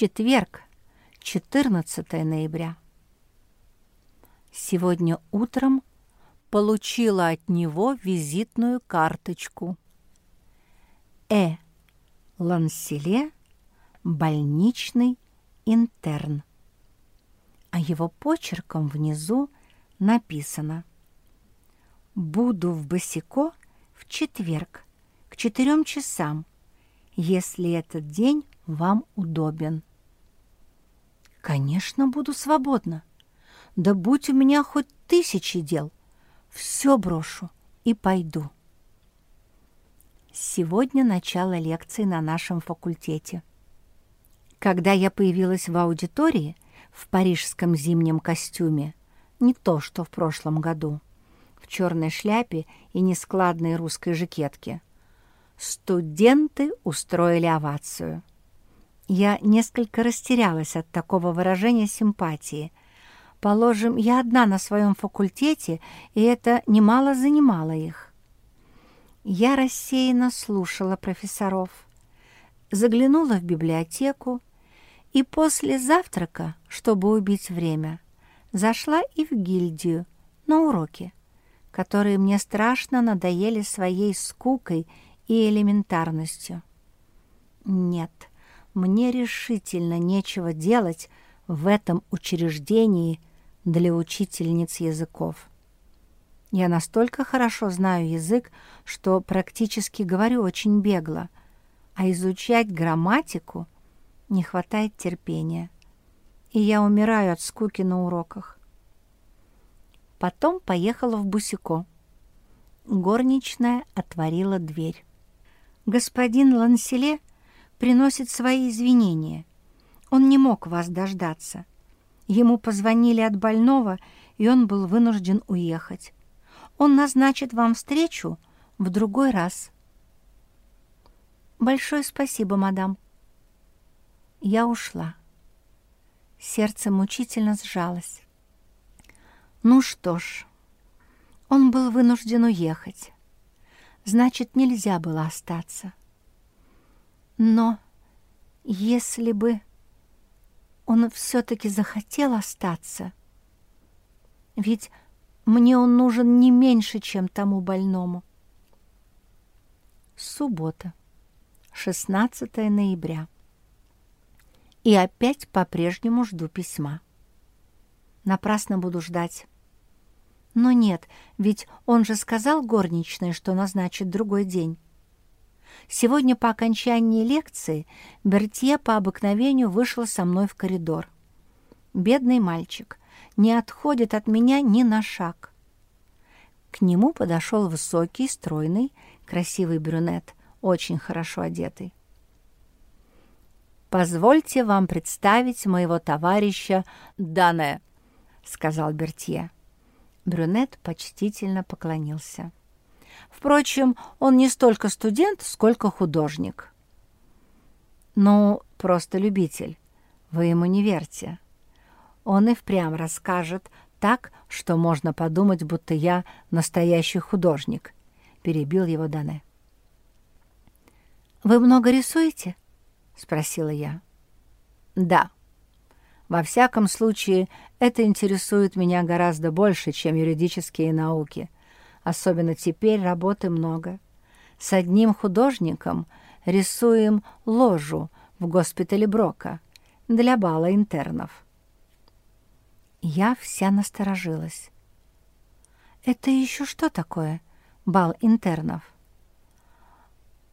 четверг, 14 ноября. Сегодня утром получила от него визитную карточку. Э. Ланселе, больничный интерн. А его почерком внизу написано «Буду в Босико в четверг к четырем часам, если этот день вам удобен». «Конечно, буду свободна. Да будь у меня хоть тысячи дел, все брошу и пойду». Сегодня начало лекции на нашем факультете. Когда я появилась в аудитории в парижском зимнем костюме, не то что в прошлом году, в черной шляпе и нескладной русской жакетке, студенты устроили овацию. Я несколько растерялась от такого выражения симпатии. Положим, я одна на своем факультете, и это немало занимало их. Я рассеянно слушала профессоров, заглянула в библиотеку и после завтрака, чтобы убить время, зашла и в гильдию на уроки, которые мне страшно надоели своей скукой и элементарностью. Нет, мне решительно нечего делать в этом учреждении для учительниц языков. Я настолько хорошо знаю язык, что практически говорю очень бегло, а изучать грамматику не хватает терпения, и я умираю от скуки на уроках. Потом поехала в Бусико. Горничная отворила дверь. «Господин Ланселе приносит свои извинения. Он не мог вас дождаться. Ему позвонили от больного, и он был вынужден уехать. Он назначит вам встречу в другой раз. Большое спасибо, мадам. Я ушла. Сердце мучительно сжалось. Ну что ж, он был вынужден уехать. Значит, нельзя было остаться. Но если бы он все-таки захотел остаться, ведь мне он нужен не меньше, чем тому больному. Суббота, 16 ноября. И опять по-прежнему жду письма. Напрасно буду ждать. Но нет, ведь он же сказал горничной, что назначит другой день. Сегодня по окончании лекции Бертье по обыкновению вышел со мной в коридор. Бедный мальчик — не отходит от меня ни на шаг. К нему подошел высокий, стройный, красивый брюнет, очень хорошо одетый. «Позвольте вам представить моего товарища Дане», — сказал Бертье. Брюнет почтительно поклонился. Впрочем, он не столько студент, сколько художник. «Ну, просто любитель. Вы ему не верьте он и впрямь расскажет так, что можно подумать, будто я настоящий художник», — перебил его Дане. «Вы много рисуете?» — спросила я. «Да. Во всяком случае, это интересует меня гораздо больше, чем юридические науки. Особенно теперь работы много. С одним художником рисуем ложу в госпитале Брока для бала интернов». Я вся насторожилась. «Это еще что такое, бал интернов?»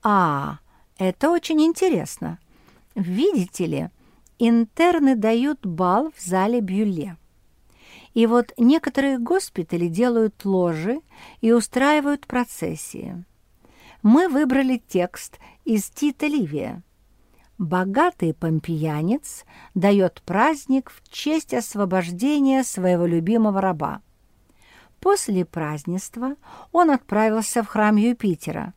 «А, это очень интересно. Видите ли, интерны дают бал в зале Бюле. И вот некоторые госпитали делают ложи и устраивают процессии. Мы выбрали текст из Тита Ливия богатый помпеянец дает праздник в честь освобождения своего любимого раба. После празднества он отправился в храм Юпитера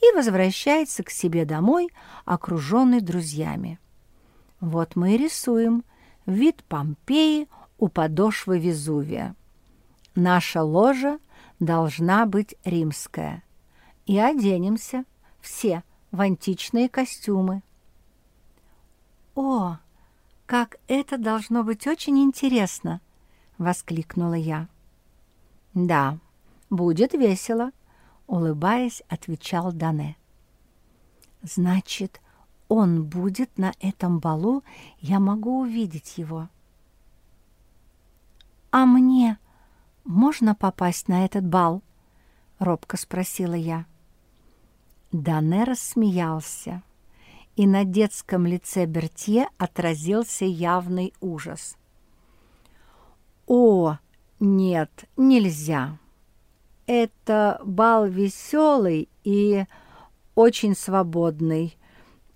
и возвращается к себе домой, окруженный друзьями. Вот мы и рисуем вид Помпеи у подошвы Везувия. Наша ложа должна быть римская. И оденемся все в античные костюмы. «О, это должно быть очень интересно!» — воскликнула я. «Да, будет весело», — улыбаясь, отвечал Дане. «Значит, он будет на этом балу, я могу увидеть его». «А мне можно попасть на этот бал?» — робко спросила я. Дане рассмеялся, и на детском лице Бертье отразился явный ужас. «О, нет, нельзя. Это бал веселый и очень свободный.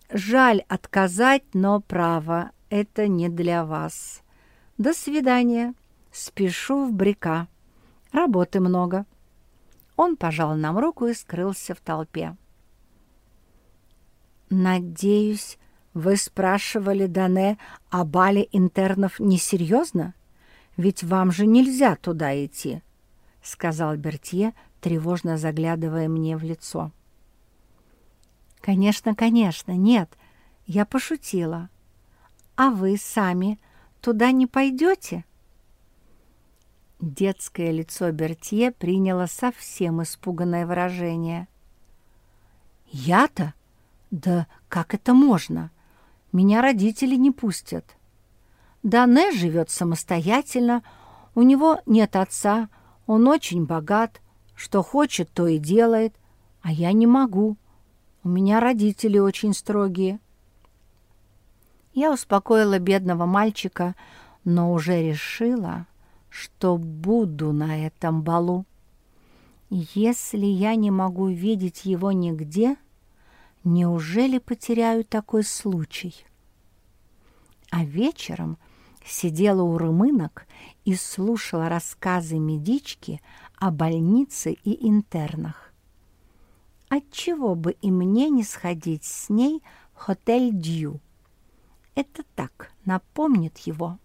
Жаль отказать, но право, это не для вас. До свидания. Спешу в Брика. Работы много». Он пожал нам руку и скрылся в толпе. «Надеюсь, вы спрашивали Дане о бале интернов несерьезно? Ведь вам же нельзя туда идти», — сказал Бертье, тревожно заглядывая мне в лицо. «Конечно, конечно, нет, я пошутила. А вы сами туда не пойдете?» Детское лицо Бертье приняло совсем испуганное выражение. «Я-то? Да как это можно? Меня родители не пустят. Дане живет самостоятельно, у него нет отца, он очень богат, что хочет, то и делает, а я не могу. У меня родители очень строгие». Я успокоила бедного мальчика, но уже решила, что буду на этом балу. Если я не могу видеть его нигде, неужели потеряю такой случай? А вечером сидела у румынок и слушала рассказы медички о больнице и интернах. Отчего бы и мне не сходить с ней в Хотель Дью? Это так, напомнит его,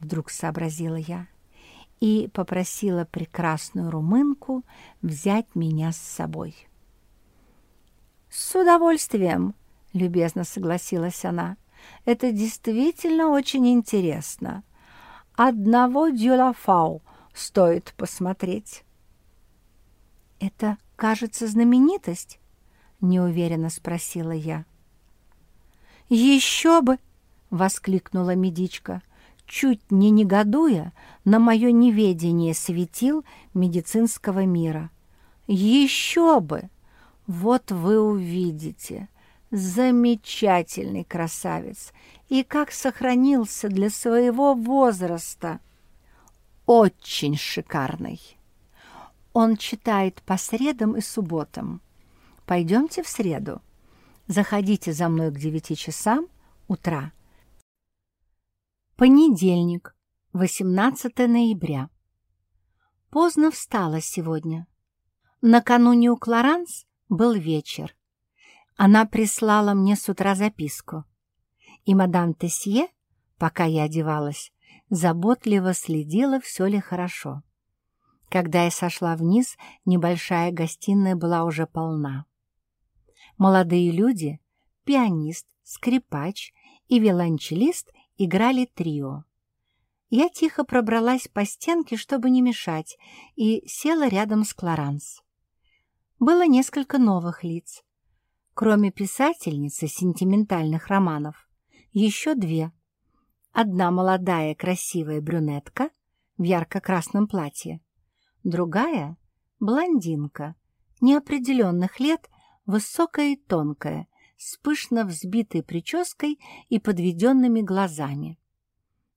вдруг сообразила я и попросила прекрасную румынку взять меня с собой. «С удовольствием», — любезно согласилась она. «Это действительно очень интересно. Одного дюлафау стоит посмотреть». «Это, кажется, знаменитость?» — неуверенно спросила я. «Еще бы!» — воскликнула медичка чуть не негодуя на мое неведение светил медицинского мира. «Еще бы! Вот вы увидите! Замечательный красавец! И как сохранился для своего возраста! Очень шикарный! Он читает по средам и субботам. Пойдемте в среду. Заходите за мной к девяти часам утра» Понедельник, 18 ноября. Поздно встала сегодня. Накануне у Клоранс был вечер. Она прислала мне с утра записку. И мадам Тесье, пока я одевалась, заботливо следила, все ли хорошо. Когда я сошла вниз, небольшая гостиная была уже полна. Молодые люди, пианист, скрипач и виолончелист играли трио. Я тихо пробралась по стенке, чтобы не мешать, и села рядом с Клоранс. Было несколько новых лиц. Кроме писательницы сентиментальных романов, еще две. Одна молодая красивая брюнетка в ярко-красном платье, другая — блондинка, неопределенных лет, высокая и тонкая, с пышно взбитой прической и подведенными глазами.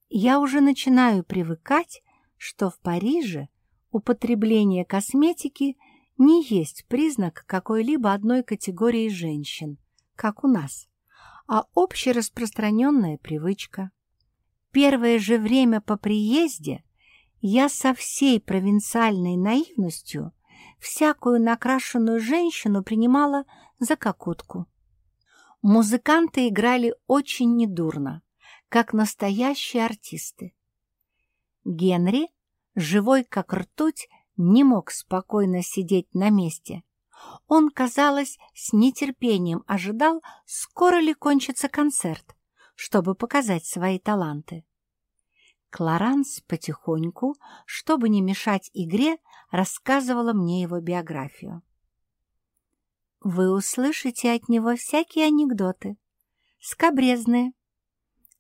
Я уже начинаю привыкать, что в Париже употребление косметики не есть признак какой-либо одной категории женщин, как у нас, а общераспространенная привычка. Первое же время по приезде я со всей провинциальной наивностью всякую накрашенную женщину принимала за кокотку. Музыканты играли очень недурно, как настоящие артисты. Генри, живой как ртуть, не мог спокойно сидеть на месте. Он, казалось, с нетерпением ожидал, скоро ли кончится концерт, чтобы показать свои таланты. Кларанс потихоньку, чтобы не мешать игре, рассказывала мне его биографию. Вы услышите от него всякие анекдоты, скобрезные.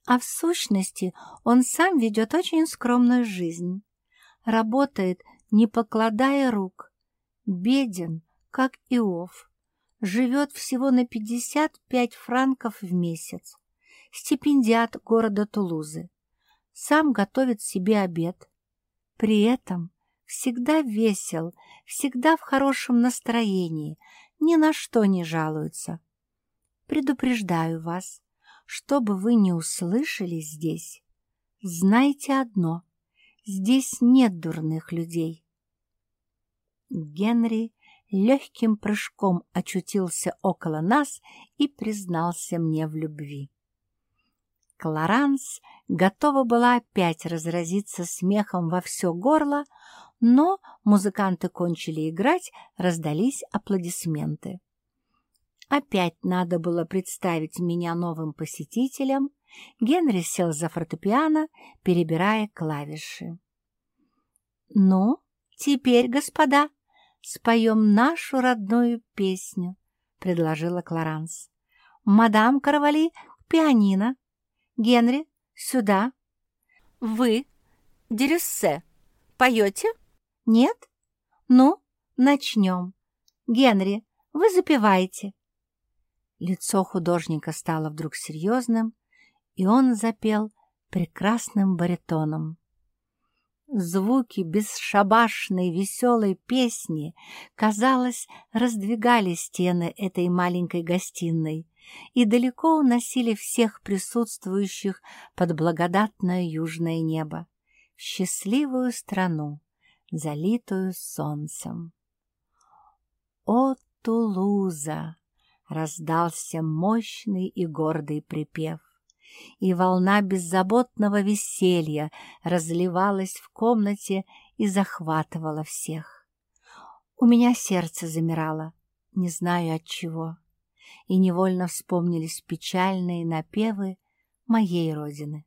А в сущности он сам ведет очень скромную жизнь. Работает, не покладая рук. Беден, как Иов. Живет всего на 55 франков в месяц. Стипендиат города Тулузы сам готовит себе обед. При этом всегда весел, всегда в хорошем настроении, ни на что не жалуется. Предупреждаю вас, чтобы вы не услышали здесь, знайте одно — здесь нет дурных людей. Генри легким прыжком очутился около нас и признался мне в любви. Кларанс готова была опять разразиться смехом во все горло, но музыканты кончили играть, раздались аплодисменты. Опять надо было представить меня новым посетителям. Генри сел за фортепиано, перебирая клавиши. «Ну, теперь, господа, споем нашу родную песню», — предложила Кларанс. «Мадам Карвали, пианино, Генри, сюда. Вы, Дерюссе, поете? Нет? Ну, начнем. Генри, вы запеваете. Лицо художника стало вдруг серьезным, и он запел прекрасным баритоном. Звуки бесшабашной веселой песни, казалось, раздвигали стены этой маленькой гостиной, и далеко уносили всех присутствующих под благодатное южное небо, в счастливую страну, залитую солнцем. «О, Тулуза!» — раздался мощный и гордый припев, и волна беззаботного веселья разливалась в комнате и захватывала всех. У меня сердце замирало, не знаю от чего и невольно вспомнились печальные напевы моей родины.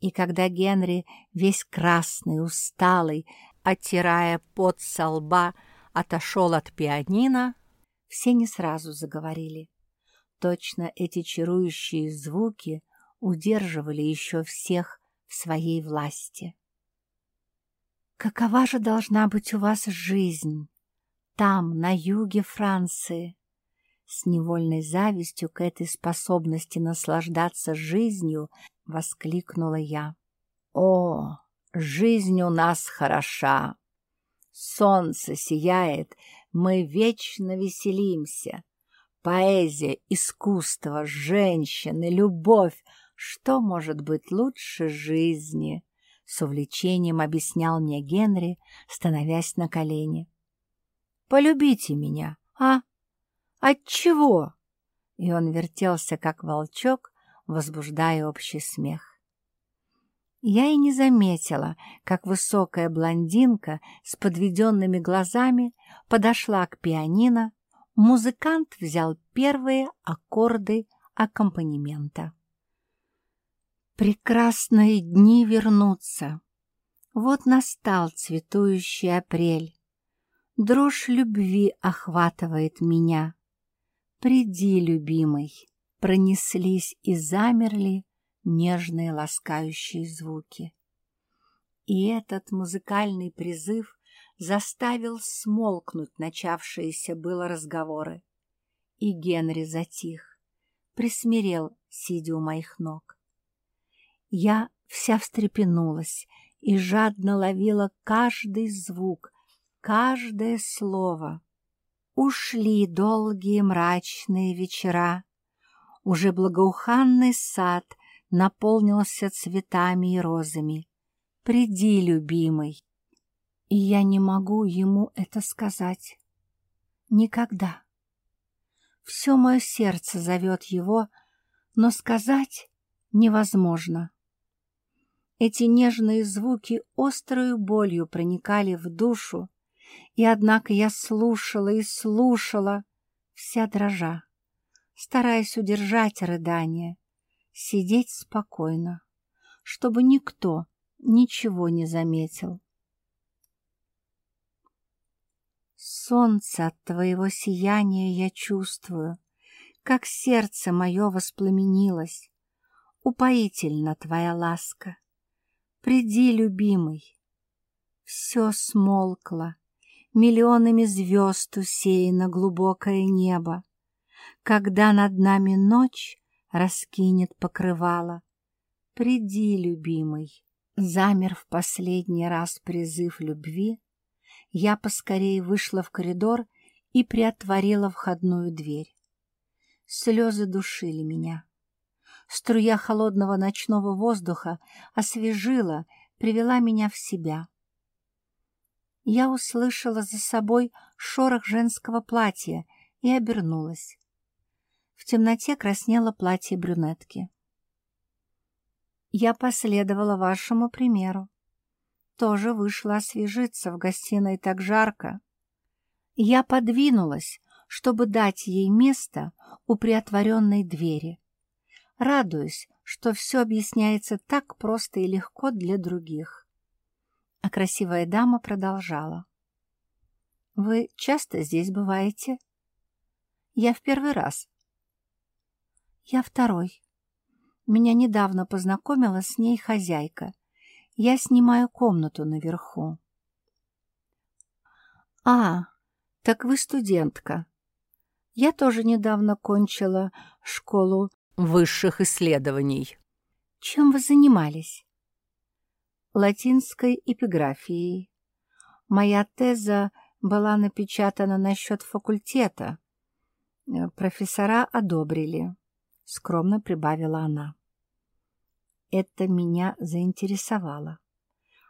И когда Генри, весь красный, усталый, оттирая пот со лба, отошел от пианино, все не сразу заговорили. Точно эти чарующие звуки удерживали еще всех в своей власти. «Какова же должна быть у вас жизнь там, на юге Франции?» С невольной завистью к этой способности наслаждаться жизнью воскликнула я. «О, жизнь у нас хороша! Солнце сияет, мы вечно веселимся. Поэзия, искусство, женщины, любовь — что может быть лучше жизни?» С увлечением объяснял мне Генри, становясь на колени. «Полюбите меня, а?» Отчего? И он вертелся, как волчок, возбуждая общий смех. Я и не заметила, как высокая блондинка с подведенными глазами подошла к пианино, музыкант взял первые аккорды аккомпанемента. Прекрасные дни вернутся. Вот настал цветущий апрель. Дрожь любви охватывает меня. «Приди, любимый!» Пронеслись и замерли нежные ласкающие звуки. И этот музыкальный призыв заставил смолкнуть начавшиеся было разговоры. И Генри затих, присмирел, сидя у моих ног. Я вся встрепенулась и жадно ловила каждый звук, каждое слово. Ушли долгие мрачные вечера. Уже благоуханный сад наполнился цветами и розами. Приди, любимый. И я не могу ему это сказать. Никогда. Все мое сердце зовет его, но сказать невозможно. Эти нежные звуки острою болью проникали в душу, и однако я слушала и слушала, вся дрожа, стараясь удержать рыдание, сидеть спокойно, чтобы никто ничего не заметил. Солнце от твоего сияния я чувствую, как сердце мое воспламенилось. Упоительна твоя ласка. Приди, любимый. Все смолкло, миллионами звезд усеяно глубокое небо. Когда над нами ночь раскинет покрывало, приди, любимый. Замер в последний раз призыв любви, я поскорее вышла в коридор и приотворила входную дверь. Слезы душили меня. Струя холодного ночного воздуха освежила, привела меня в себя. Я услышала за собой шорох женского платья и обернулась. В темноте краснело платье брюнетки. Я последовала вашему примеру. Тоже вышла освежиться в гостиной так жарко. Я подвинулась, чтобы дать ей место у приотворенной двери радуясь, что все объясняется так просто и легко для других. А красивая дама продолжала. «Вы часто здесь бываете?» «Я в первый раз». «Я второй. Меня недавно познакомила с ней хозяйка. Я снимаю комнату наверху». «А, так вы студентка. Я тоже недавно кончила школу высших исследований. Чем вы занимались? Латинской эпиграфией. Моя теза была напечатана насчет факультета. Э, профессора одобрили, — скромно прибавила она. Это меня заинтересовало.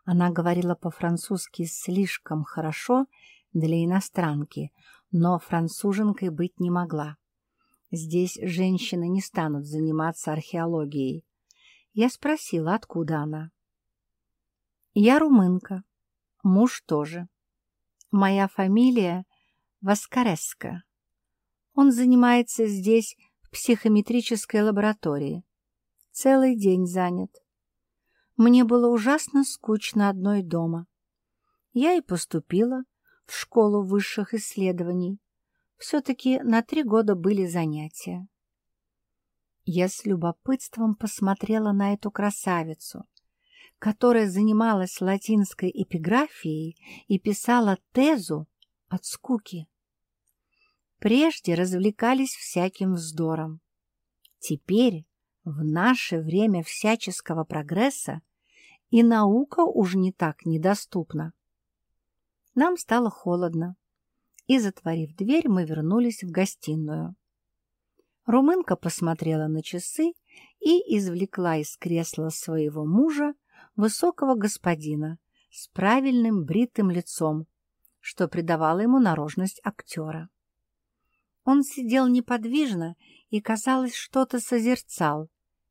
Она говорила по-французски слишком хорошо для иностранки, но француженкой быть не могла. Здесь женщины не станут заниматься археологией. Я спросила, откуда она. Я румынка, муж тоже. Моя фамилия Васкареска. Он занимается здесь психометрической лаборатории. Целый день занят. Мне было ужасно скучно одной дома. Я и поступила в школу высших исследований. Все-таки на три года были занятия. Я с любопытством посмотрела на эту красавицу, которая занималась латинской эпиграфией и писала тезу от скуки. Прежде развлекались всяким вздором. Теперь, в наше время всяческого прогресса, и наука уж не так недоступна. Нам стало холодно и, затворив дверь, мы вернулись в гостиную. Румынка посмотрела на часы и извлекла из кресла своего мужа высокого господина с правильным бритым лицом, что придавало ему наружность актера. Он сидел неподвижно и, казалось, что-то созерцал,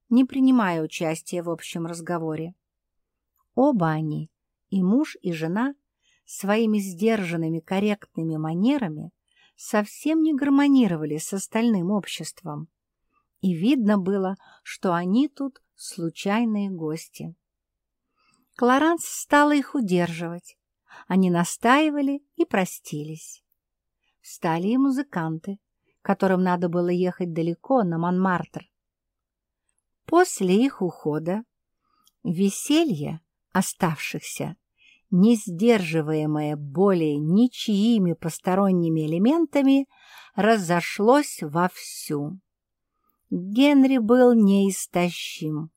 не принимая участия в общем разговоре. Оба они, и муж, и жена, своими сдержанными корректными манерами совсем не гармонировали с остальным обществом, и видно было, что они тут случайные гости. Клоранс стала их удерживать. Они настаивали и простились. Встали и музыканты, которым надо было ехать далеко на Монмартр. После их ухода веселье оставшихся не сдерживаемое более ничьими посторонними элементами, разошлось вовсю. Генри был неистощим.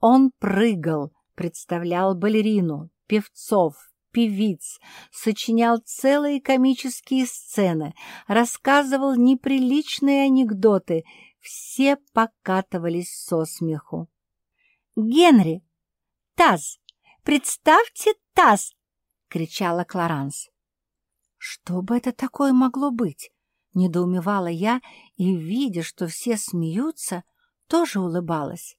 Он прыгал, представлял балерину, певцов, певиц, сочинял целые комические сцены, рассказывал неприличные анекдоты, все покатывались со смеху. «Генри! Таз! Представьте таз!» — кричала Клоранс. «Что бы это такое могло быть?» — недоумевала я и, видя, что все смеются, тоже улыбалась.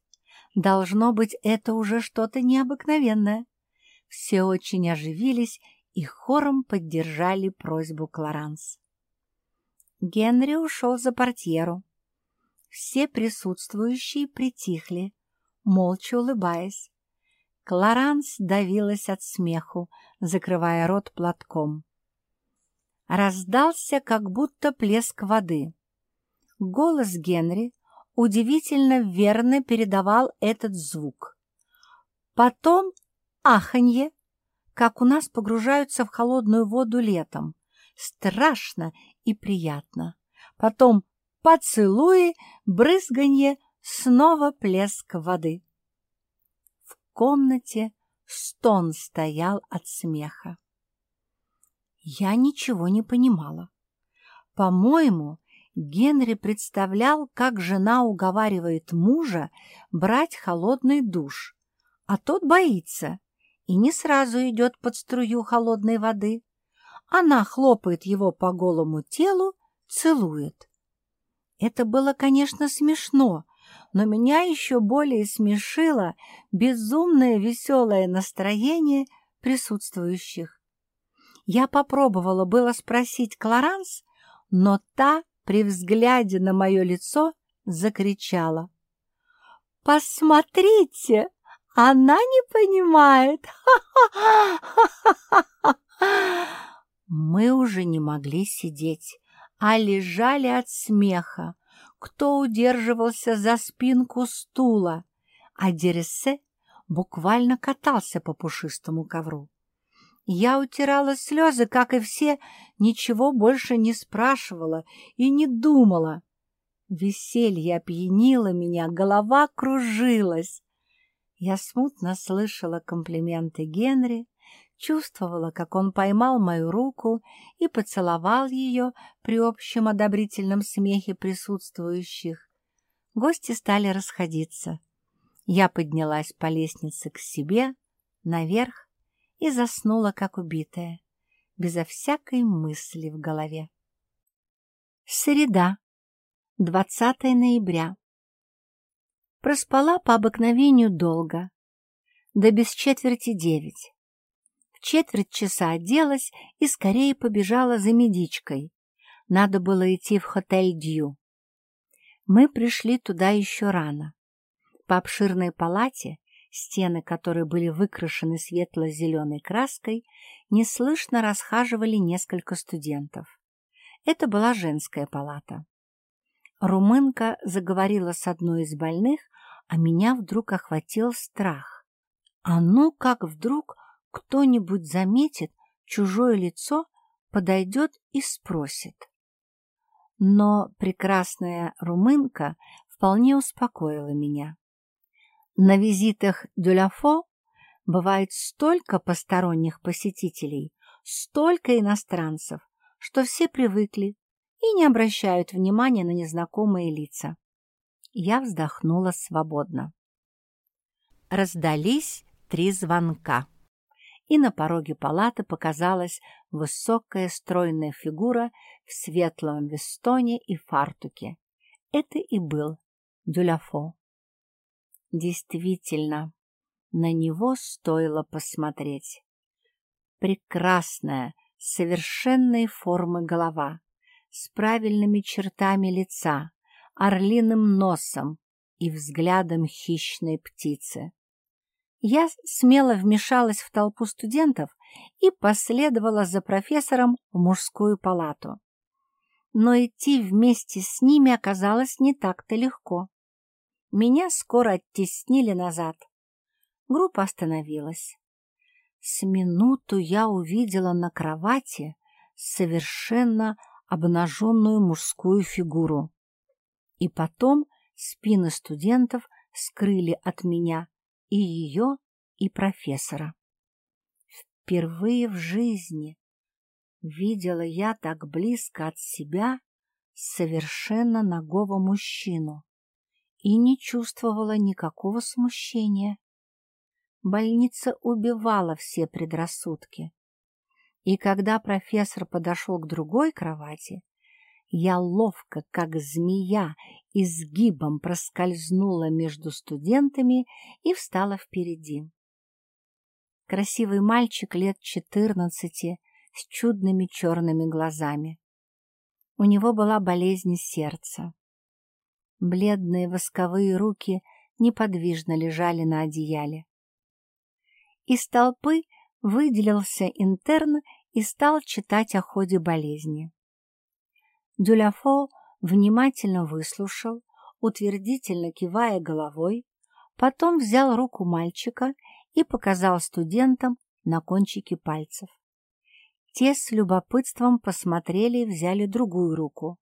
«Должно быть, это уже что-то необыкновенное». Все очень оживились и хором поддержали просьбу Клоранс. Генри ушел за портьеру. все присутствующие притихли, молча улыбаясь. Кларанс давилась от смеху, закрывая рот платком. Раздался как будто плеск воды. Голос Генри удивительно верно передавал этот звук. Потом аханье, как у нас погружаются в холодную воду летом. Страшно и приятно. Потом поцелуи, брызганье, снова плеск воды. В комнате стон стоял от смеха. Я ничего не понимала. По-моему, Генри представлял, как жена уговаривает мужа брать холодный душ, а тот боится и не сразу идет под струю холодной воды. Она хлопает его по голому телу, целует. Это было, конечно, смешно, но меня еще более смешило безумное веселое настроение присутствующих. Я попробовала было спросить Кларанс, но та при взгляде на мое лицо закричала. «Посмотрите, она не понимает! Мы уже не могли сидеть, а лежали от смеха. Кто удерживался за спинку стула, а Дересе буквально катался по пушистому ковру. Я утирала слезы, как и все, ничего больше не спрашивала и не думала. Веселье опьянило меня, голова кружилась. Я смутно слышала комплименты Генри, чувствовала, как он поймал мою руку и поцеловал ее при общем одобрительном смехе присутствующих. Гости стали расходиться. Я поднялась по лестнице к себе, наверх, и заснула, как убитая, безо всякой мысли в голове. Среда, 20 ноября. Проспала по обыкновению долго, до без четверти девять. В четверть часа оделась и скорее побежала за медичкой. Надо было идти в хотель Дью. Мы пришли туда еще рано. По обширной палате стены которой были выкрашены светло-зеленой краской, неслышно расхаживали несколько студентов. Это была женская палата. Румынка заговорила с одной из больных, а меня вдруг охватил страх. А ну как вдруг кто-нибудь заметит чужое лицо, подойдет и спросит. Но прекрасная румынка вполне успокоила меня. На визитах Дюляфо бывает столько посторонних посетителей, столько иностранцев, что все привыкли и не обращают внимания на незнакомые лица. Я вздохнула свободно. Раздались три звонка, и на пороге палаты показалась высокая стройная фигура в светлом вестоне и фартуке. Это и был Дюляфо. Действительно, на него стоило посмотреть. Прекрасная, совершенной формы голова, с правильными чертами лица, орлиным носом и взглядом хищной птицы. Я смело вмешалась в толпу студентов и последовала за профессором в мужскую палату. Но идти вместе с ними оказалось не так-то легко. Меня скоро оттеснили назад. Группа остановилась. С минуту я увидела на кровати совершенно обнаженную мужскую фигуру. И потом спины студентов скрыли от меня и ее, и профессора. Впервые в жизни видела я так близко от себя совершенно нагого мужчину и не чувствовала никакого смущения. Больница убивала все предрассудки. И когда профессор подошел к другой кровати, я ловко, как змея, изгибом проскользнула между студентами и встала впереди. Красивый мальчик лет четырнадцати с чудными черными глазами. У него была болезнь сердца. Бледные восковые руки неподвижно лежали на одеяле. Из толпы выделился интерн и стал читать о ходе болезни. Дюляфо внимательно выслушал, утвердительно кивая головой, потом взял руку мальчика и показал студентам на кончики пальцев. Те с любопытством посмотрели и взяли другую руку.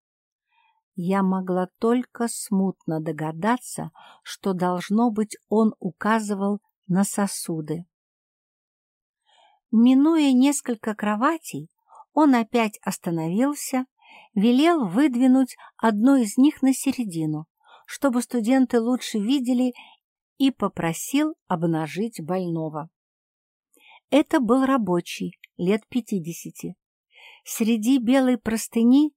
Я могла только смутно догадаться, что, должно быть, он указывал на сосуды. Минуя несколько кроватей, он опять остановился, велел выдвинуть одну из них на середину, чтобы студенты лучше видели, и попросил обнажить больного. Это был рабочий, лет пятидесяти. Среди белой простыни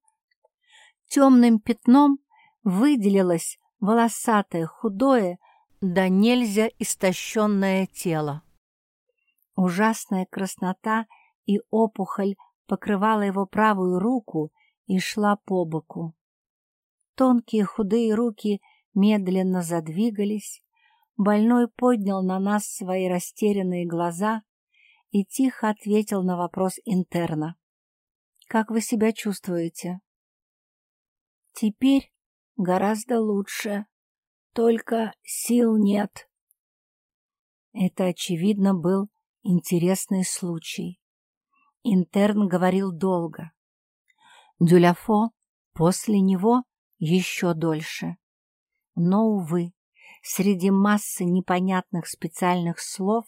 темным пятном выделилось волосатое, худое, да нельзя истощенное тело. Ужасная краснота и опухоль покрывала его правую руку и шла по боку. Тонкие худые руки медленно задвигались, больной поднял на нас свои растерянные глаза и тихо ответил на вопрос интерна. «Как вы себя чувствуете?» «Теперь гораздо лучше, только сил нет». Это, очевидно, был Интересный случай. Интерн говорил долго. Дюляфо после него еще дольше. Но, увы, среди массы непонятных специальных слов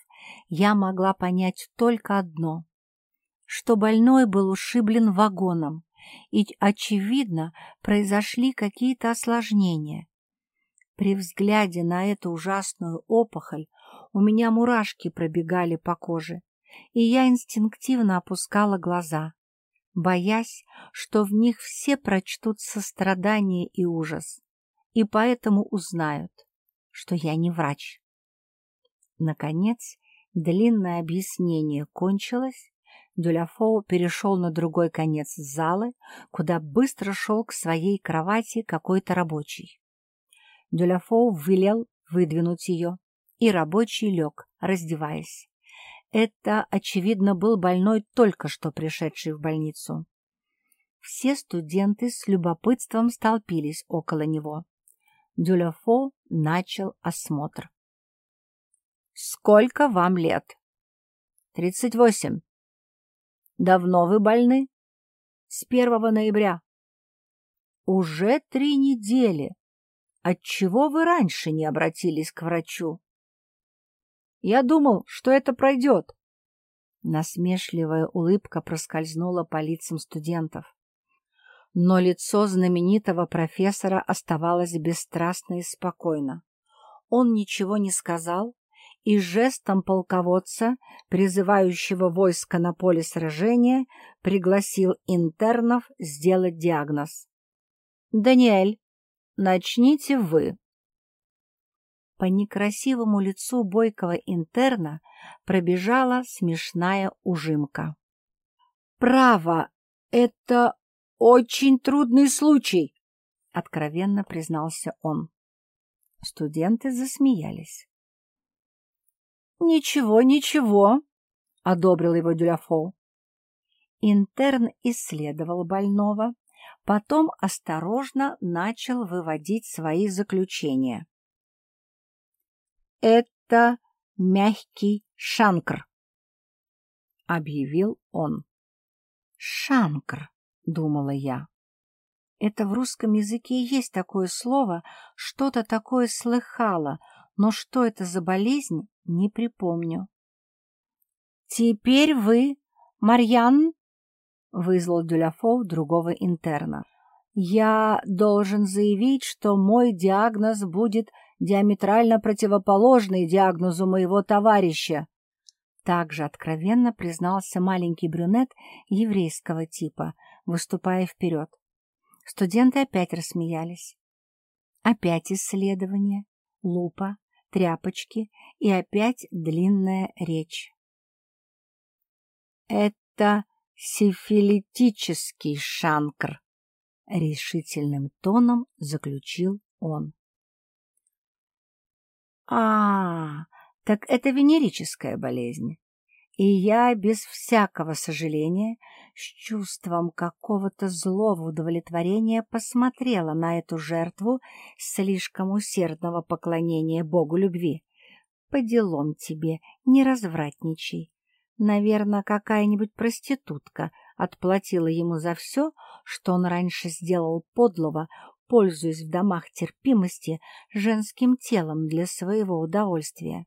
я могла понять только одно, что больной был ушиблен вагоном, и, очевидно, произошли какие-то осложнения. При взгляде на эту ужасную опухоль у меня мурашки пробегали по коже, и я инстинктивно опускала глаза, боясь, что в них все прочтут сострадание и ужас, и поэтому узнают, что я не врач. Наконец, длинное объяснение кончилось, Дюляфоу перешел на другой конец залы, куда быстро шел к своей кровати какой-то рабочий. Дюляфоу велел выдвинуть ее, и рабочий лег, раздеваясь. Это, очевидно, был больной, только что пришедший в больницу. Все студенты с любопытством столпились около него. Дюляфо начал осмотр. «Сколько вам лет?» «Тридцать восемь». «Давно вы больны?» «С первого ноября». «Уже три недели. Отчего вы раньше не обратились к врачу?» Я думал, что это пройдет. Насмешливая улыбка проскользнула по лицам студентов. Но лицо знаменитого профессора оставалось бесстрастно и спокойно. Он ничего не сказал и жестом полководца, призывающего войско на поле сражения, пригласил интернов сделать диагноз. «Даниэль, начните вы». По некрасивому лицу бойкого интерна пробежала смешная ужимка. «Право, это очень трудный случай», — откровенно признался он. Студенты засмеялись. «Ничего, ничего», — одобрил его Дюляфоу. Интерн исследовал больного, потом осторожно начал выводить свои заключения. «Это мягкий шанкр», — объявил он. «Шанкр», — думала я. Это в русском языке есть такое слово, что-то такое слыхала, но что это за болезнь, не припомню. «Теперь вы, Марьян?» — вызвал Дюляфов другого интерна. «Я должен заявить, что мой диагноз будет диаметрально противоположный диагнозу моего товарища. Также откровенно признался маленький брюнет еврейского типа, выступая вперед. Студенты опять рассмеялись. Опять исследование, лупа, тряпочки и опять длинная речь. «Это сифилитический шанкр», — решительным тоном заключил он. А, так это венерическая болезнь. И я без всякого сожаления, с чувством какого-то злого удовлетворения посмотрела на эту жертву слишком усердного поклонения Богу любви. По делам тебе, не развратничай. Наверное, какая-нибудь проститутка отплатила ему за все, что он раньше сделал подлого, пользуясь в домах терпимости женским телом для своего удовольствия.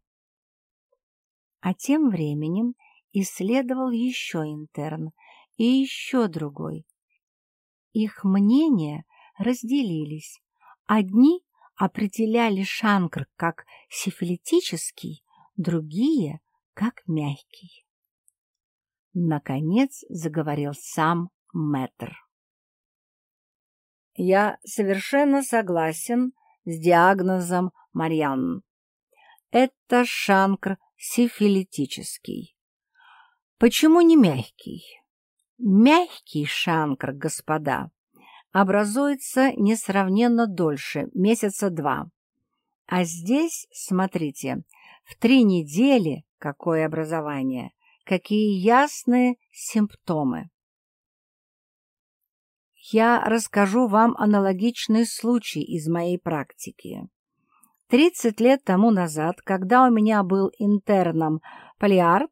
А тем временем исследовал еще интерн и еще другой. Их мнения разделились. Одни определяли шанкр как сифилитический, другие — как мягкий. Наконец заговорил сам мэтр. «Я совершенно согласен с диагнозом Марьян. Это шанкр сифилитический. Почему не мягкий? Мягкий шанкр, господа, образуется несравненно дольше, месяца два. А здесь, смотрите, в три недели какое образование, какие ясные симптомы. Я расскажу вам аналогичный случай из моей практики. Тридцать лет тому назад, когда у меня был интерном полиард,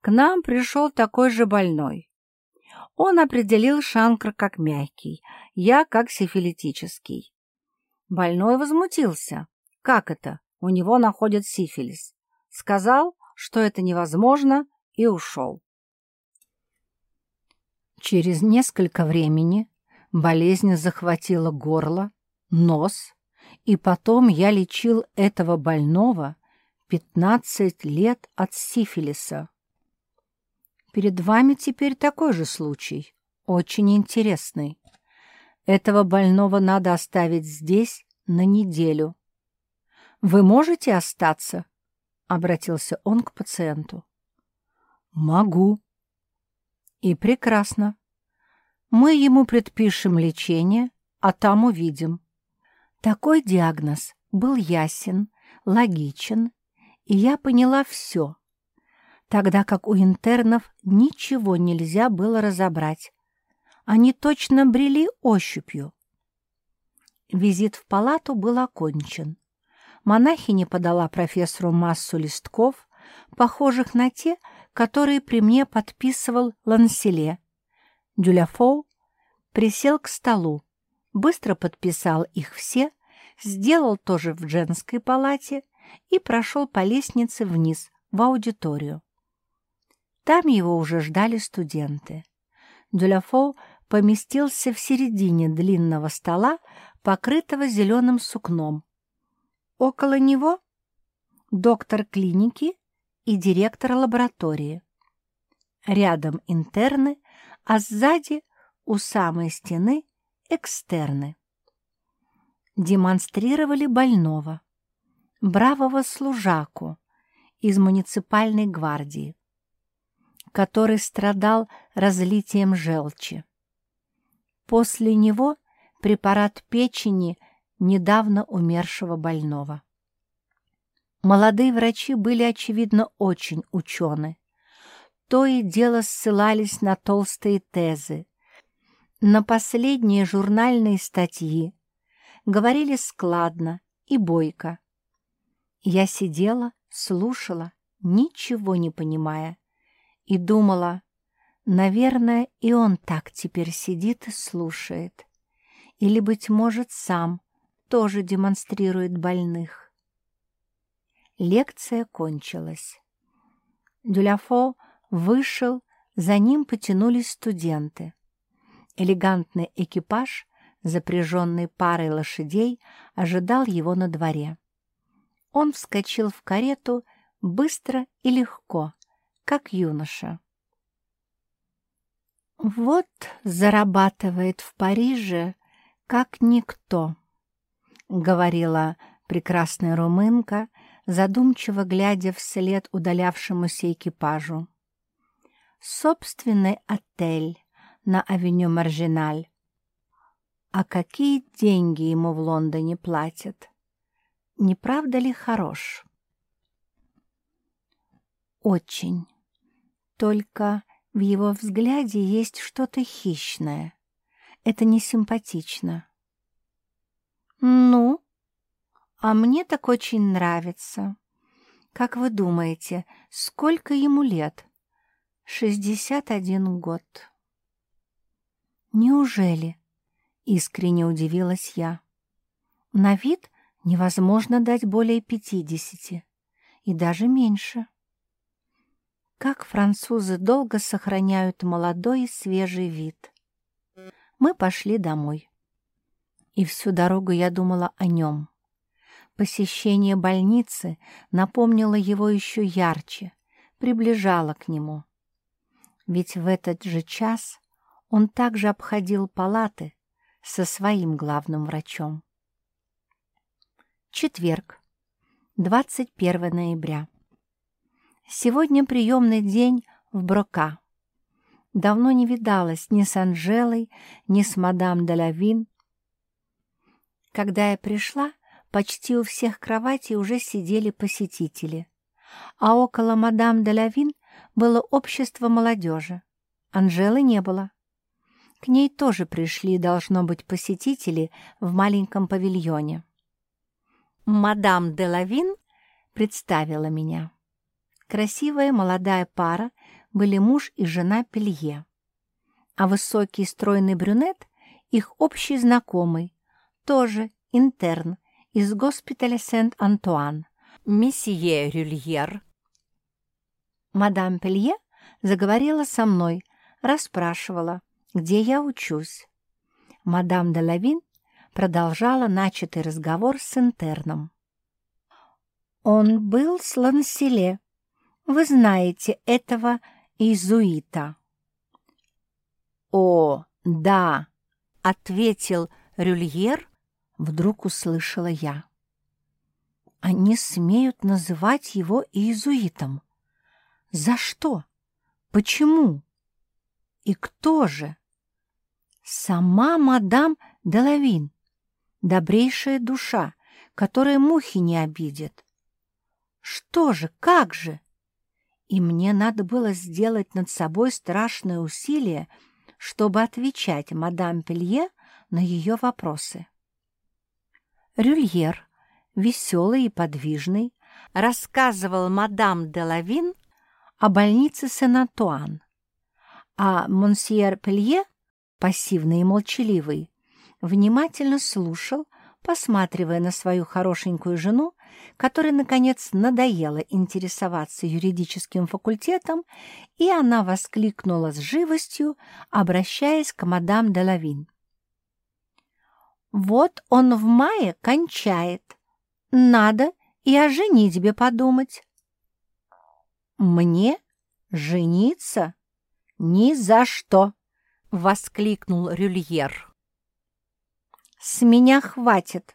к нам пришел такой же больной. Он определил шанкр как мягкий, я как сифилитический. Больной возмутился. Как это? У него находят сифилис. Сказал, что это невозможно, и ушел. Через несколько времени болезнь захватила горло, нос, и потом я лечил этого больного 15 лет от сифилиса. Перед вами теперь такой же случай, очень интересный. Этого больного надо оставить здесь на неделю. Вы можете остаться? Обратился он к пациенту. Могу. И прекрасно. Мы ему предпишем лечение, а там увидим. Такой диагноз был ясен, логичен, и я поняла все, тогда как у интернов ничего нельзя было разобрать. Они точно брели ощупью. Визит в палату был окончен. Монахиня подала профессору массу листков, похожих на те, которые при мне подписывал Ланселе. Дюляфоу присел к столу, быстро подписал их все, сделал тоже в женской палате и прошел по лестнице вниз, в аудиторию. Там его уже ждали студенты. Дюляфоу поместился в середине длинного стола, покрытого зеленым сукном. Около него доктор клиники и директор лаборатории. Рядом интерны, а сзади у самой стены экстерны. Демонстрировали больного, бравого служаку из муниципальной гвардии, который страдал разлитием желчи. После него препарат печени недавно умершего больного. Молодые врачи были, очевидно, очень учены. То и дело ссылались на толстые тезы, на последние журнальные статьи, говорили складно и бойко. Я сидела, слушала, ничего не понимая, и думала, наверное, и он так теперь сидит и слушает. Или, быть может, сам тоже демонстрирует больных. Лекция кончилась. Дюляфо вышел, за ним потянулись студенты. Элегантный экипаж, запряженный парой лошадей, ожидал его на дворе. Он вскочил в карету быстро и легко, как юноша. «Вот зарабатывает в Париже, как никто», — говорила прекрасная румынка, задумчиво глядя вслед удалявшемуся экипажу. «Собственный отель, на авеню Маржиналь. А какие деньги ему в Лондоне платят? Не правда ли хорош? Очень. Только в его взгляде есть что-то хищное. Это не симпатично. Ну, а мне так очень нравится. Как вы думаете, сколько ему лет? Шестьдесят один год. Неужели? Искренне удивилась я. На вид невозможно дать более пятидесяти, и даже меньше. Как французы долго сохраняют молодой и свежий вид. Мы пошли домой. И всю дорогу я думала о нем. Посещение больницы напомнило его еще ярче, приближало к нему. Ведь в этот же час он также обходил палаты со своим главным врачом. Четверг, 21 ноября. Сегодня приемный день в Брока. Давно не видалась ни с Анжелой, ни с мадам Делавин. Когда я пришла, почти у всех кроватей уже сидели посетители, а около мадам Делавин было общество молодежи. Анжелы не было. К ней тоже пришли, должно быть, посетители в маленьком павильоне. Мадам Делавин представила меня. Красивая молодая пара были муж и жена Пелье, а высокий стройный брюнет — их общий знакомый, тоже интерн из госпиталя Сент-Антуан, месье Рюльер. Мадам Пелье заговорила со мной, расспрашивала, где я учусь. Мадам де Лавин продолжала начатый разговор с интерном. «Он был с Ланселе. Вы знаете этого иезуита?» «О, да!» — ответил Рюльер вдруг услышала я. Они смеют называть его иезуитом. За что? Почему? И кто же? Сама мадам Делавин, добрейшая душа, которая мухи не обидит. Что же, как же? И мне надо было сделать над собой страшное усилие, чтобы отвечать мадам Пелье на ее вопросы. Рюльер, веселый и подвижный, рассказывал мадам де Лавин о больнице Сен-Антуан, а монсьер Пелье, пассивный и молчаливый, внимательно слушал, посматривая на свою хорошенькую жену, которой, наконец, надоело интересоваться юридическим факультетом, и она воскликнула с живостью, обращаясь к мадам де Лавин. Вот он в мае кончает. Надо и о женитьбе подумать. Мне жениться? Ни за что! — воскликнул Рюльер. С меня хватит.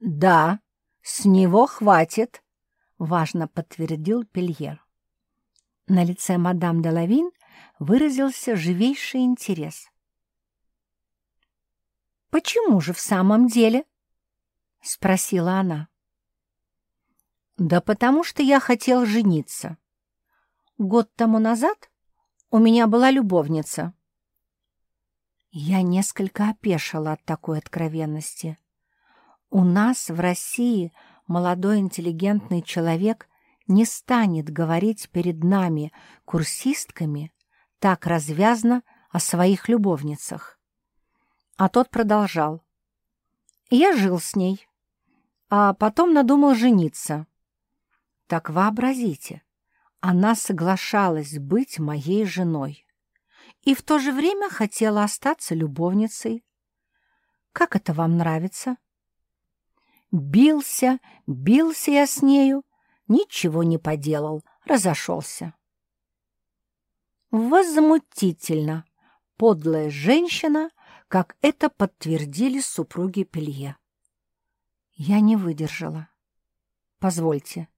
Да, с него хватит, — важно подтвердил Пельер. На лице мадам де Лавин выразился живейший интерес. «Почему же в самом деле?» — спросила она. «Да потому что я хотел жениться. Год тому назад у меня была любовница». Я несколько опешила от такой откровенности. У нас в России молодой интеллигентный человек не станет говорить перед нами, курсистками, так развязно о своих любовницах. А тот продолжал. Я жил с ней, а потом надумал жениться. Так вообразите, она соглашалась быть моей женой и в то же время хотела остаться любовницей. Как это вам нравится? Бился, бился я с нею, ничего не поделал, разошелся. Возмутительно! Подлая женщина — как это подтвердили супруги Пелье. Я не выдержала. Позвольте,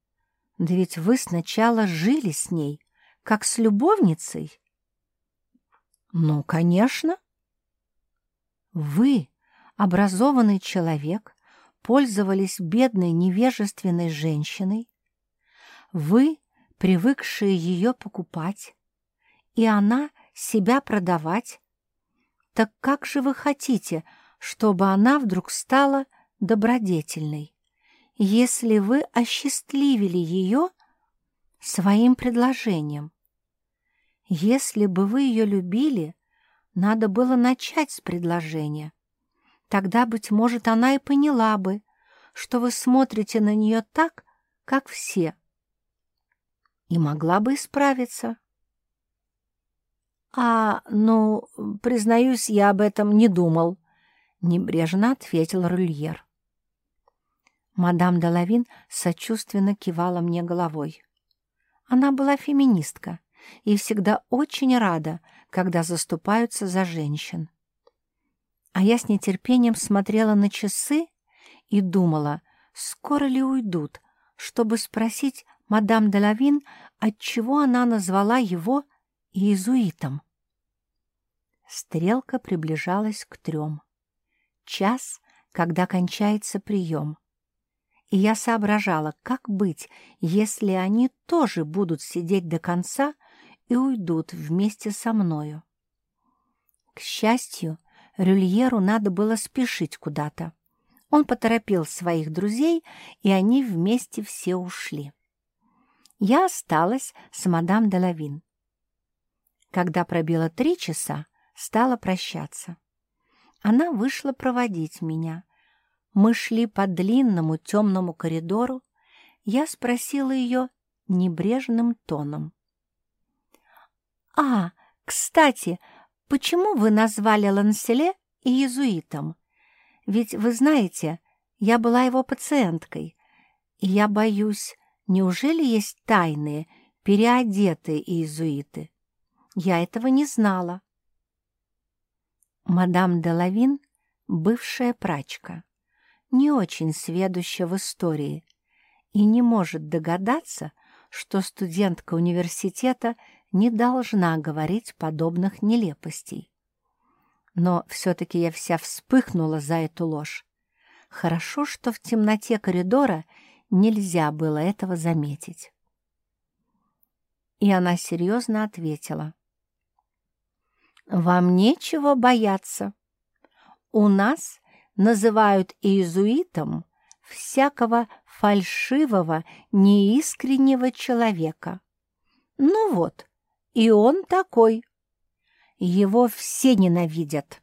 да ведь вы сначала жили с ней, как с любовницей. Ну, конечно. Вы, образованный человек, пользовались бедной невежественной женщиной, вы, привыкшие ее покупать, и она себя продавать, так как же вы хотите, чтобы она вдруг стала добродетельной, если вы осчастливили ее своим предложением? Если бы вы ее любили, надо было начать с предложения. Тогда, быть может, она и поняла бы, что вы смотрите на нее так, как все, и могла бы исправиться. «А, ну, признаюсь, я об этом не думал», — небрежно ответил Рульер. Мадам Делавин сочувственно кивала мне головой. Она была феминистка и всегда очень рада, когда заступаются за женщин. А я с нетерпением смотрела на часы и думала, скоро ли уйдут, чтобы спросить мадам Делавин, отчего она назвала его иезуитом. Стрелка приближалась к трем. Час, когда кончается прием. И я соображала, как быть, если они тоже будут сидеть до конца и уйдут вместе со мною. К счастью, Рюльеру надо было спешить куда-то. Он поторопил своих друзей, и они вместе все ушли. Я осталась с мадам Делавин. Когда пробило три часа, стала прощаться. Она вышла проводить меня. Мы шли по длинному темному коридору. Я спросила ее небрежным тоном. «А, кстати, почему вы назвали Ланселе иезуитом? Ведь, вы знаете, я была его пациенткой, и я боюсь, неужели есть тайные, переодетые иезуиты? Я этого не знала. Мадам Делавин — бывшая прачка, не очень сведущая в истории и не может догадаться, что студентка университета не должна говорить подобных нелепостей. Но все-таки я вся вспыхнула за эту ложь. Хорошо, что в темноте коридора нельзя было этого заметить. И она серьезно ответила. «Вам нечего бояться. У нас называют иезуитом всякого фальшивого, неискреннего человека. Ну вот, и он такой. Его все ненавидят.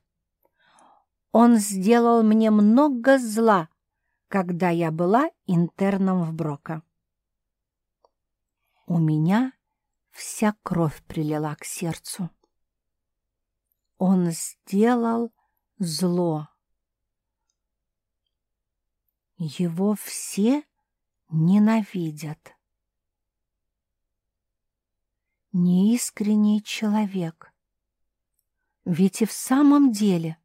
Он сделал мне много зла, когда я была интерном в Брока. У меня вся кровь прилила к сердцу. Он сделал зло. Его все ненавидят. Неискренний человек. Ведь и в самом деле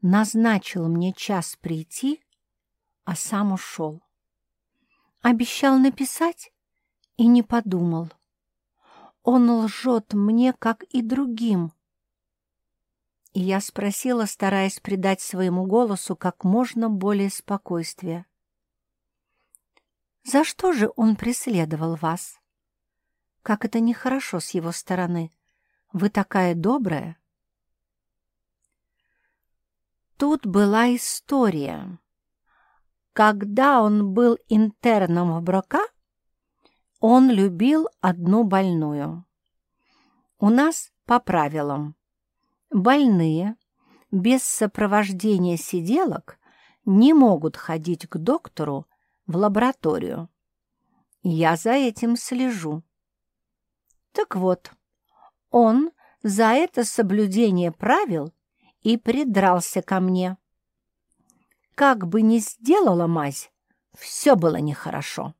назначил мне час прийти, а сам ушел. Обещал написать и не подумал. Он лжет мне, как и другим. И я спросила, стараясь придать своему голосу как можно более спокойствия. «За что же он преследовал вас? Как это нехорошо с его стороны. Вы такая добрая». Тут была история. Когда он был интерном в Брока, он любил одну больную. У нас по правилам. Больные без сопровождения сиделок не могут ходить к доктору в лабораторию. Я за этим слежу. Так вот, он за это соблюдение правил и придрался ко мне. Как бы ни сделала мазь, все было нехорошо.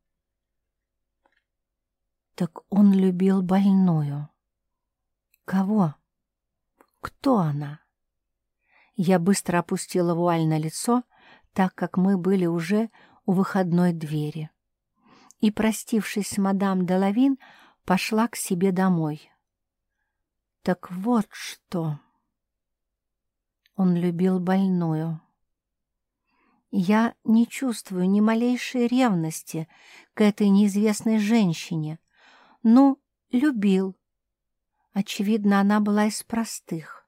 Так он любил больную. Кого? Кто она? Я быстро опустила вуаль на лицо, так как мы были уже у выходной двери. И, простившись с мадам Делавин, пошла к себе домой. Так вот что... Он любил больную. Я не чувствую ни малейшей ревности к этой неизвестной женщине. Ну, любил. Очевидно, она была из простых.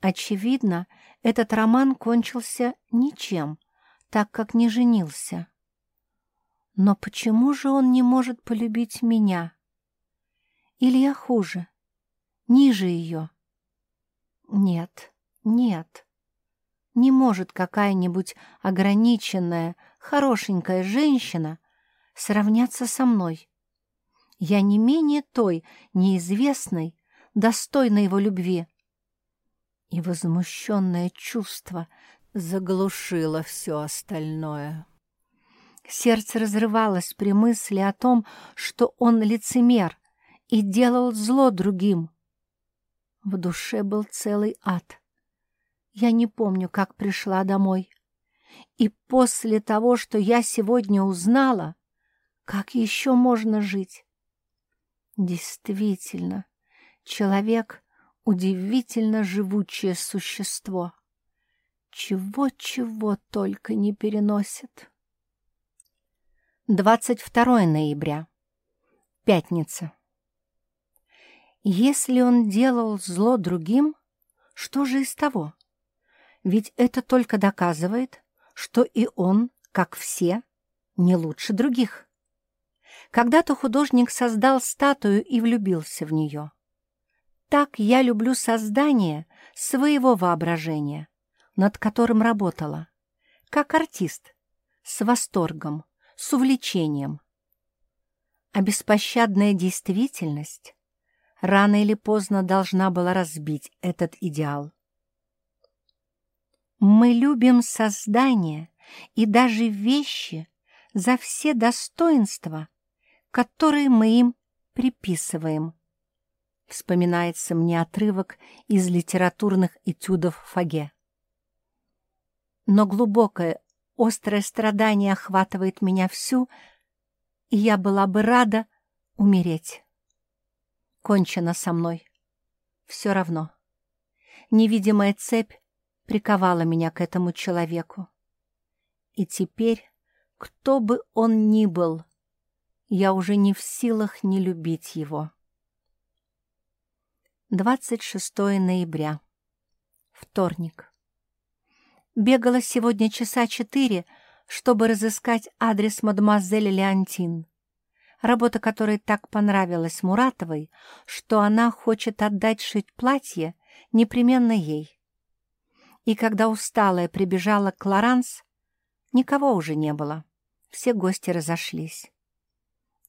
Очевидно, этот роман кончился ничем, так как не женился. Но почему же он не может полюбить меня? Или я хуже, ниже ее? Нет, нет. Не может какая-нибудь ограниченная, хорошенькая женщина сравняться со мной. Я не менее той, неизвестной, достойной его любви. И возмущенное чувство заглушило все остальное. Сердце разрывалось при мысли о том, что он лицемер и делал зло другим. В душе был целый ад. Я не помню, как пришла домой. И после того, что я сегодня узнала, как еще можно жить? Действительно, человек — удивительно живучее существо. Чего-чего только не переносит. 22 ноября. Пятница. Если он делал зло другим, что же из того? Ведь это только доказывает, что и он, как все, не лучше других. Когда-то художник создал статую и влюбился в нее. Так я люблю создание своего воображения, над которым работала, как артист, с восторгом, с увлечением. А беспощадная действительность рано или поздно должна была разбить этот идеал. Мы любим создание и даже вещи за все достоинства, которые мы им приписываем. Вспоминается мне отрывок из литературных этюдов Фаге. Но глубокое Острое страдание охватывает меня всю, и я была бы рада умереть. Кончено со мной. Все равно. Невидимая цепь приковала меня к этому человеку. И теперь, кто бы он ни был, я уже не в силах не любить его. 26 ноября. Вторник. Бегала сегодня часа четыре, чтобы разыскать адрес мадемуазели Леонтин, работа которой так понравилась Муратовой, что она хочет отдать шить платье непременно ей. И когда усталая прибежала к Лоранс, никого уже не было, все гости разошлись.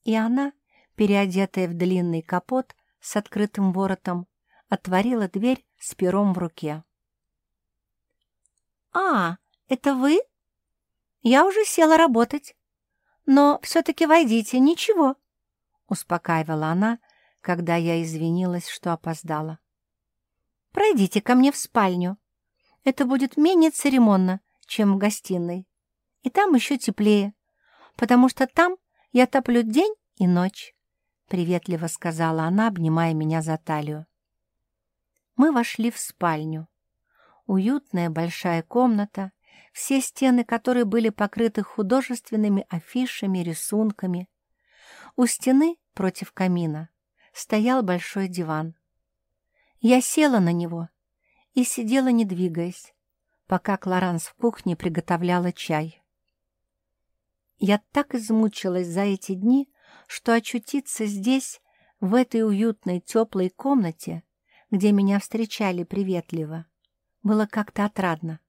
И она, переодетая в длинный капот с открытым воротом, отворила дверь с пером в руке. «А, это вы? Я уже села работать. Но все-таки войдите, ничего», — успокаивала она, когда я извинилась, что опоздала. «Пройдите ко мне в спальню. Это будет менее церемонно, чем в гостиной. И там еще теплее, потому что там я топлю день и ночь», — приветливо сказала она, обнимая меня за талию. Мы вошли в спальню. Уютная большая комната, все стены которой были покрыты художественными афишами, рисунками. У стены, против камина, стоял большой диван. Я села на него и сидела, не двигаясь, пока Клоранс в кухне приготовляла чай. Я так измучилась за эти дни, что очутиться здесь, в этой уютной теплой комнате, где меня встречали приветливо, было как-то отрадно.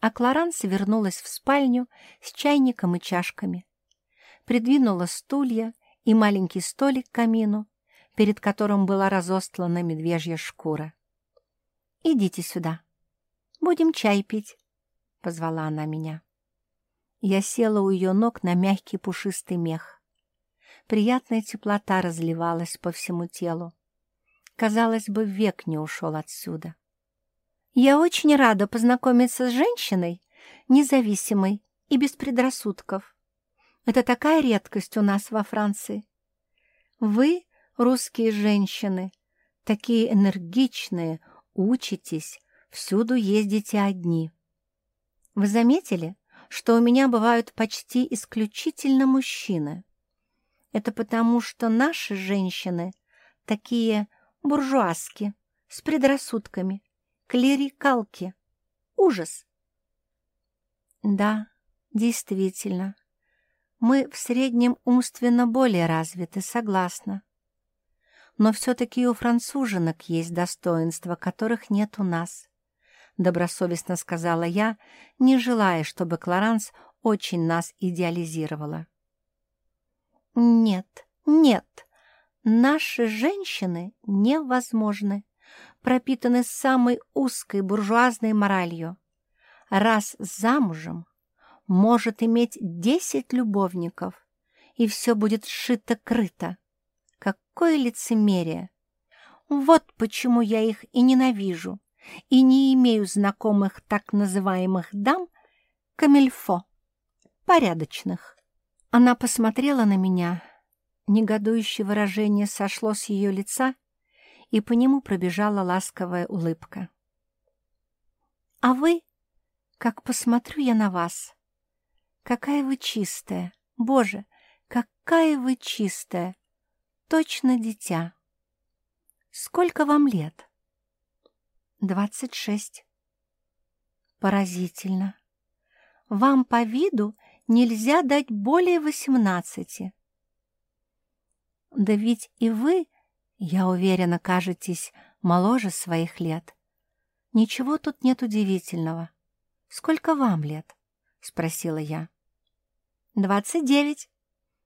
А Клоранс вернулась в спальню с чайником и чашками. Придвинула стулья и маленький столик к камину, перед которым была разостлана медвежья шкура. «Идите сюда. Будем чай пить», — позвала она меня. Я села у ее ног на мягкий пушистый мех. Приятная теплота разливалась по всему телу. Казалось бы, век не ушел отсюда. Я очень рада познакомиться с женщиной, независимой и без предрассудков. Это такая редкость у нас во Франции. Вы, русские женщины, такие энергичные, учитесь, Всюду ездите одни. Вы заметили, что у меня бывают почти исключительно мужчины? Это потому, что наши женщины такие буржуазки, с предрассудками, клерикалки. Ужас! Да, действительно, мы в среднем умственно более развиты, согласна. Но все-таки у француженок есть достоинства, которых нет у нас. — добросовестно сказала я, не желая, чтобы Клоранс очень нас идеализировала. «Нет, нет, наши женщины невозможны, пропитаны самой узкой буржуазной моралью. Раз замужем, может иметь десять любовников, и все будет шито-крыто. Какое лицемерие! Вот почему я их и ненавижу и не имею знакомых так называемых дам камельфо, порядочных. Она посмотрела на меня, негодующее выражение сошло с ее лица, и по нему пробежала ласковая улыбка. «А вы, как посмотрю я на вас, какая вы чистая, Боже, какая вы чистая, точно дитя! Сколько вам лет?» «Двадцать шесть». «Поразительно. Вам по виду нельзя дать более восемнадцати». «Да ведь и вы, я уверена, кажетесь моложе своих лет. Ничего тут нет удивительного. Сколько вам лет?» — спросила я. «Двадцать девять.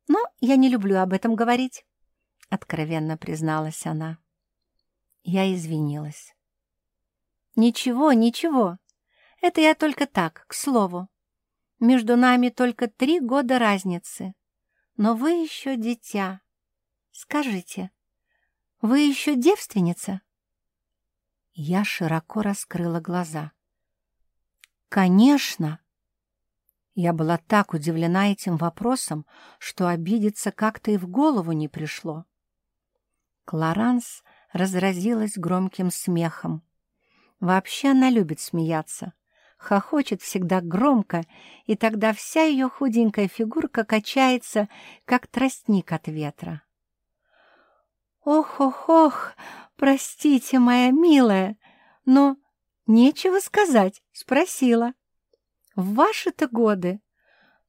Но я не люблю об этом говорить», — откровенно призналась она. Я извинилась. «Ничего, ничего. Это я только так, к слову. Между нами только три года разницы. Но вы еще дитя. Скажите, вы еще девственница?» Я широко раскрыла глаза. «Конечно!» Я была так удивлена этим вопросом, что обидеться как-то и в голову не пришло. Кларанс разразилась громким смехом. Вообще она любит смеяться. Хохочет всегда громко, и тогда вся ее худенькая фигурка качается, как тростник от ветра. «Ох-ох-ох, простите, моя милая, но нечего сказать, спросила. В ваши-то годы?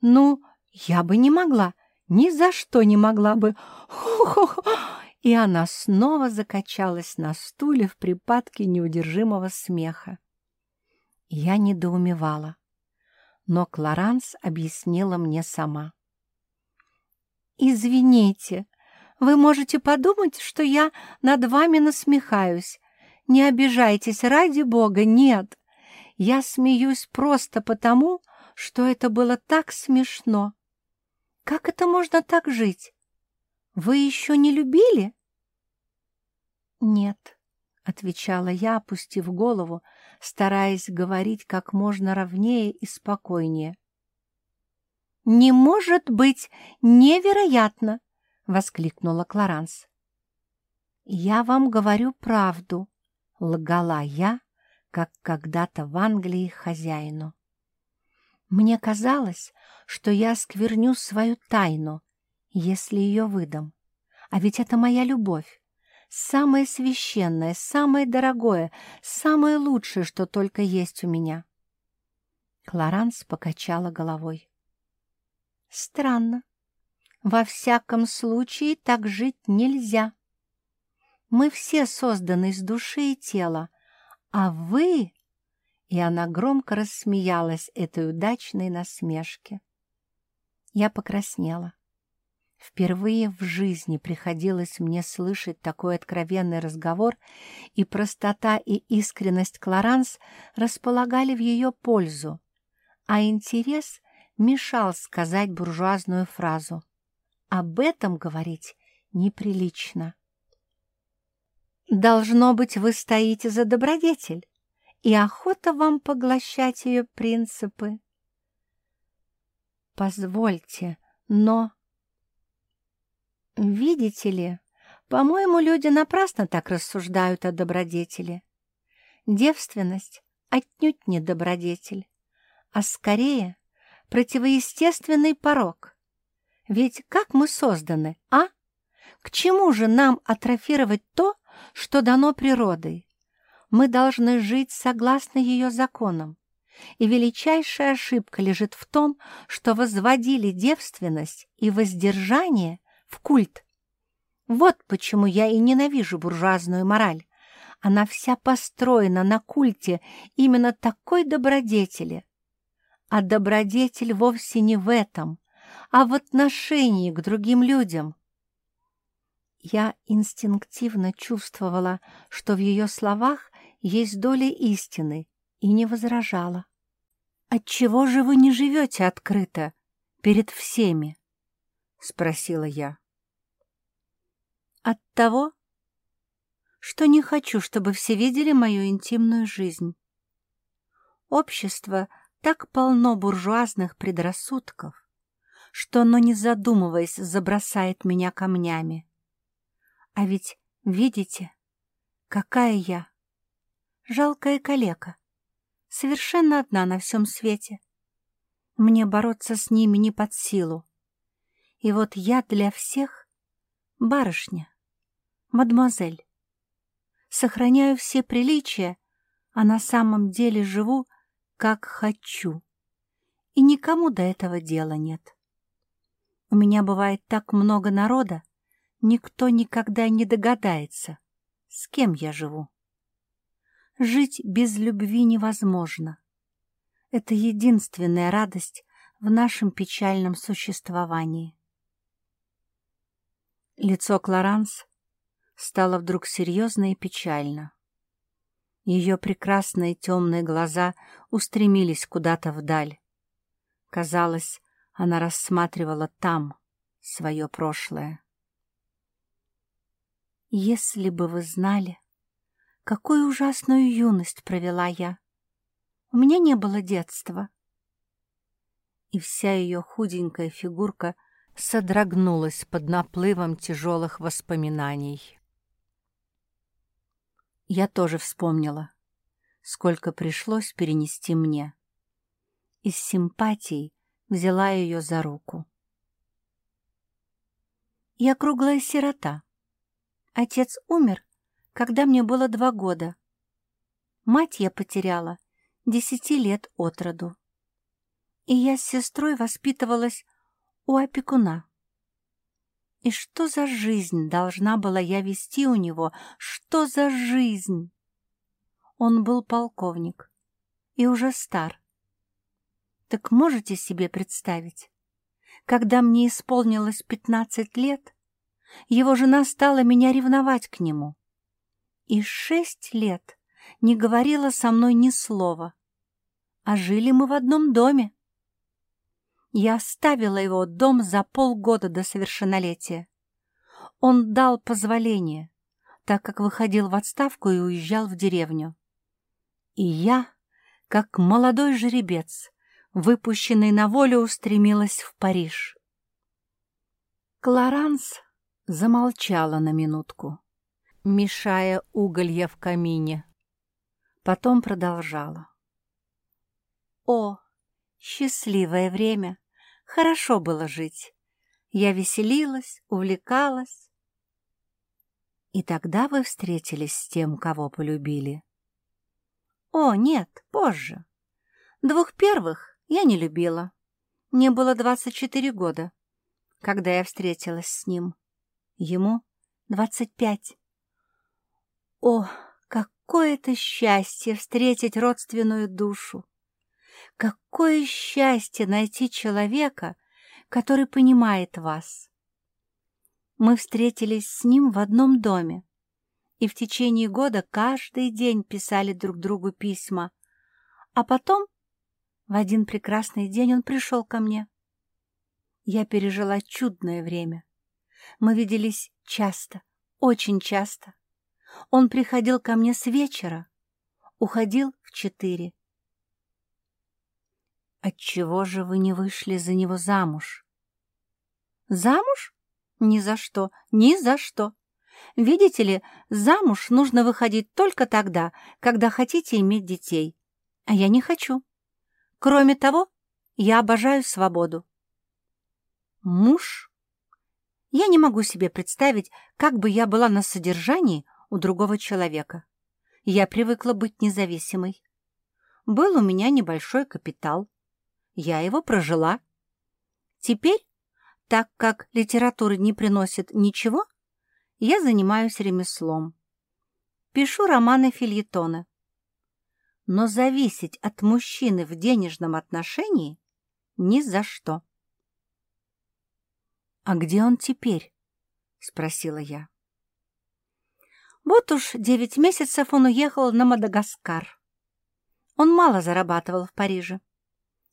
Ну, я бы не могла, ни за что не могла бы. Хо-хо-хо!» И она снова закачалась на стуле в припадке неудержимого смеха. Я недоумевала, но Клоранс объяснила мне сама. «Извините, вы можете подумать, что я над вами насмехаюсь. Не обижайтесь, ради бога, нет. Я смеюсь просто потому, что это было так смешно. Как это можно так жить? Вы еще не любили?» «Нет», — отвечала я, опустив голову, стараясь говорить как можно ровнее и спокойнее. «Не может быть! Невероятно!» — воскликнула Клоранс. «Я вам говорю правду», — лгала я, как когда-то в Англии хозяину. Мне казалось, что я скверню свою тайну, если ее выдам. А ведь это моя любовь, самое священное, самое дорогое, самое лучшее, что только есть у меня. Кларанс покачала головой. Странно. Во всяком случае так жить нельзя. Мы все созданы из души и тела, а вы... И она громко рассмеялась этой удачной насмешке. Я покраснела. Впервые в жизни приходилось мне слышать такой откровенный разговор, и простота и искренность Клоранс располагали в ее пользу, а интерес мешал сказать буржуазную фразу. Об этом говорить неприлично. «Должно быть, вы стоите за добродетель, и охота вам поглощать ее принципы». «Позвольте, но...» Видите ли, по-моему, люди напрасно так рассуждают о добродетели. Девственность отнюдь не добродетель, а скорее противоестественный порог. Ведь как мы созданы, а? К чему же нам атрофировать то, что дано природой? Мы должны жить согласно ее законам. И величайшая ошибка лежит в том, что возводили девственность и воздержание в культ. Вот почему я и ненавижу буржуазную мораль. Она вся построена на культе именно такой добродетели. А добродетель вовсе не в этом, а в отношении к другим людям. Я инстинктивно чувствовала, что в ее словах есть доля истины, и не возражала. «Отчего же вы не живете открыто перед всеми?» — спросила я. «От того, что не хочу, чтобы все видели мою интимную жизнь. Общество так полно буржуазных предрассудков, что оно, не задумываясь, забросает меня камнями. А ведь, видите, какая я, жалкая калека, совершенно одна на всем свете. Мне бороться с ними не под силу. И вот я для всех барышня, мадемуазель сохраняю все приличия, а на самом деле живу, как хочу. И никому до этого дела нет. У меня бывает так много народа, никто никогда не догадается, с кем я живу. Жить без любви невозможно. Это единственная радость в нашем печальном существовании. Лицо Клоранс стало вдруг серьезно и печально. Ее прекрасные темные глаза устремились куда-то вдаль. Казалось, она рассматривала там свое прошлое. «Если бы вы знали, какую ужасную юность провела я! У меня не было детства!» И вся ее худенькая фигурка содрогнулась под наплывом тяжелых воспоминаний. Я тоже вспомнила, сколько пришлось перенести мне. И с симпатией взяла ее за руку. Я круглая сирота. Отец умер, когда мне было два года. Мать я потеряла десяти лет от роду. И я с сестрой воспитывалась у опекуна. И что за жизнь должна была я вести у него? Что за жизнь? Он был полковник и уже стар. Так можете себе представить, когда мне исполнилось пятнадцать лет, его жена стала меня ревновать к нему. И шесть лет не говорила со мной ни слова, а жили мы в одном доме. Я оставила его дом за полгода до совершеннолетия. Он дал позволение, так как выходил в отставку и уезжал в деревню. И я, как молодой жеребец, выпущенный на волю, устремилась в Париж. Кларанс замолчала на минутку, мешая уголья в камине. Потом продолжала. «О, Счастливое время. Хорошо было жить. Я веселилась, увлекалась. И тогда вы встретились с тем, кого полюбили? О, нет, позже. Двух первых я не любила. Мне было 24 года, когда я встретилась с ним. Ему 25. О, какое это счастье встретить родственную душу! Какое счастье найти человека, который понимает вас. Мы встретились с ним в одном доме и в течение года каждый день писали друг другу письма, а потом в один прекрасный день он пришел ко мне. Я пережила чудное время. Мы виделись часто, очень часто. Он приходил ко мне с вечера, уходил в четыре. Отчего же вы не вышли за него замуж? Замуж? Ни за что, ни за что. Видите ли, замуж нужно выходить только тогда, когда хотите иметь детей. А я не хочу. Кроме того, я обожаю свободу. Муж? Я не могу себе представить, как бы я была на содержании у другого человека. Я привыкла быть независимой. Был у меня небольшой капитал. Я его прожила. Теперь, так как литература не приносит ничего, я занимаюсь ремеслом. Пишу романы-фильетоны. Но зависеть от мужчины в денежном отношении ни за что. «А где он теперь?» — спросила я. Вот уж девять месяцев он уехал на Мадагаскар. Он мало зарабатывал в Париже.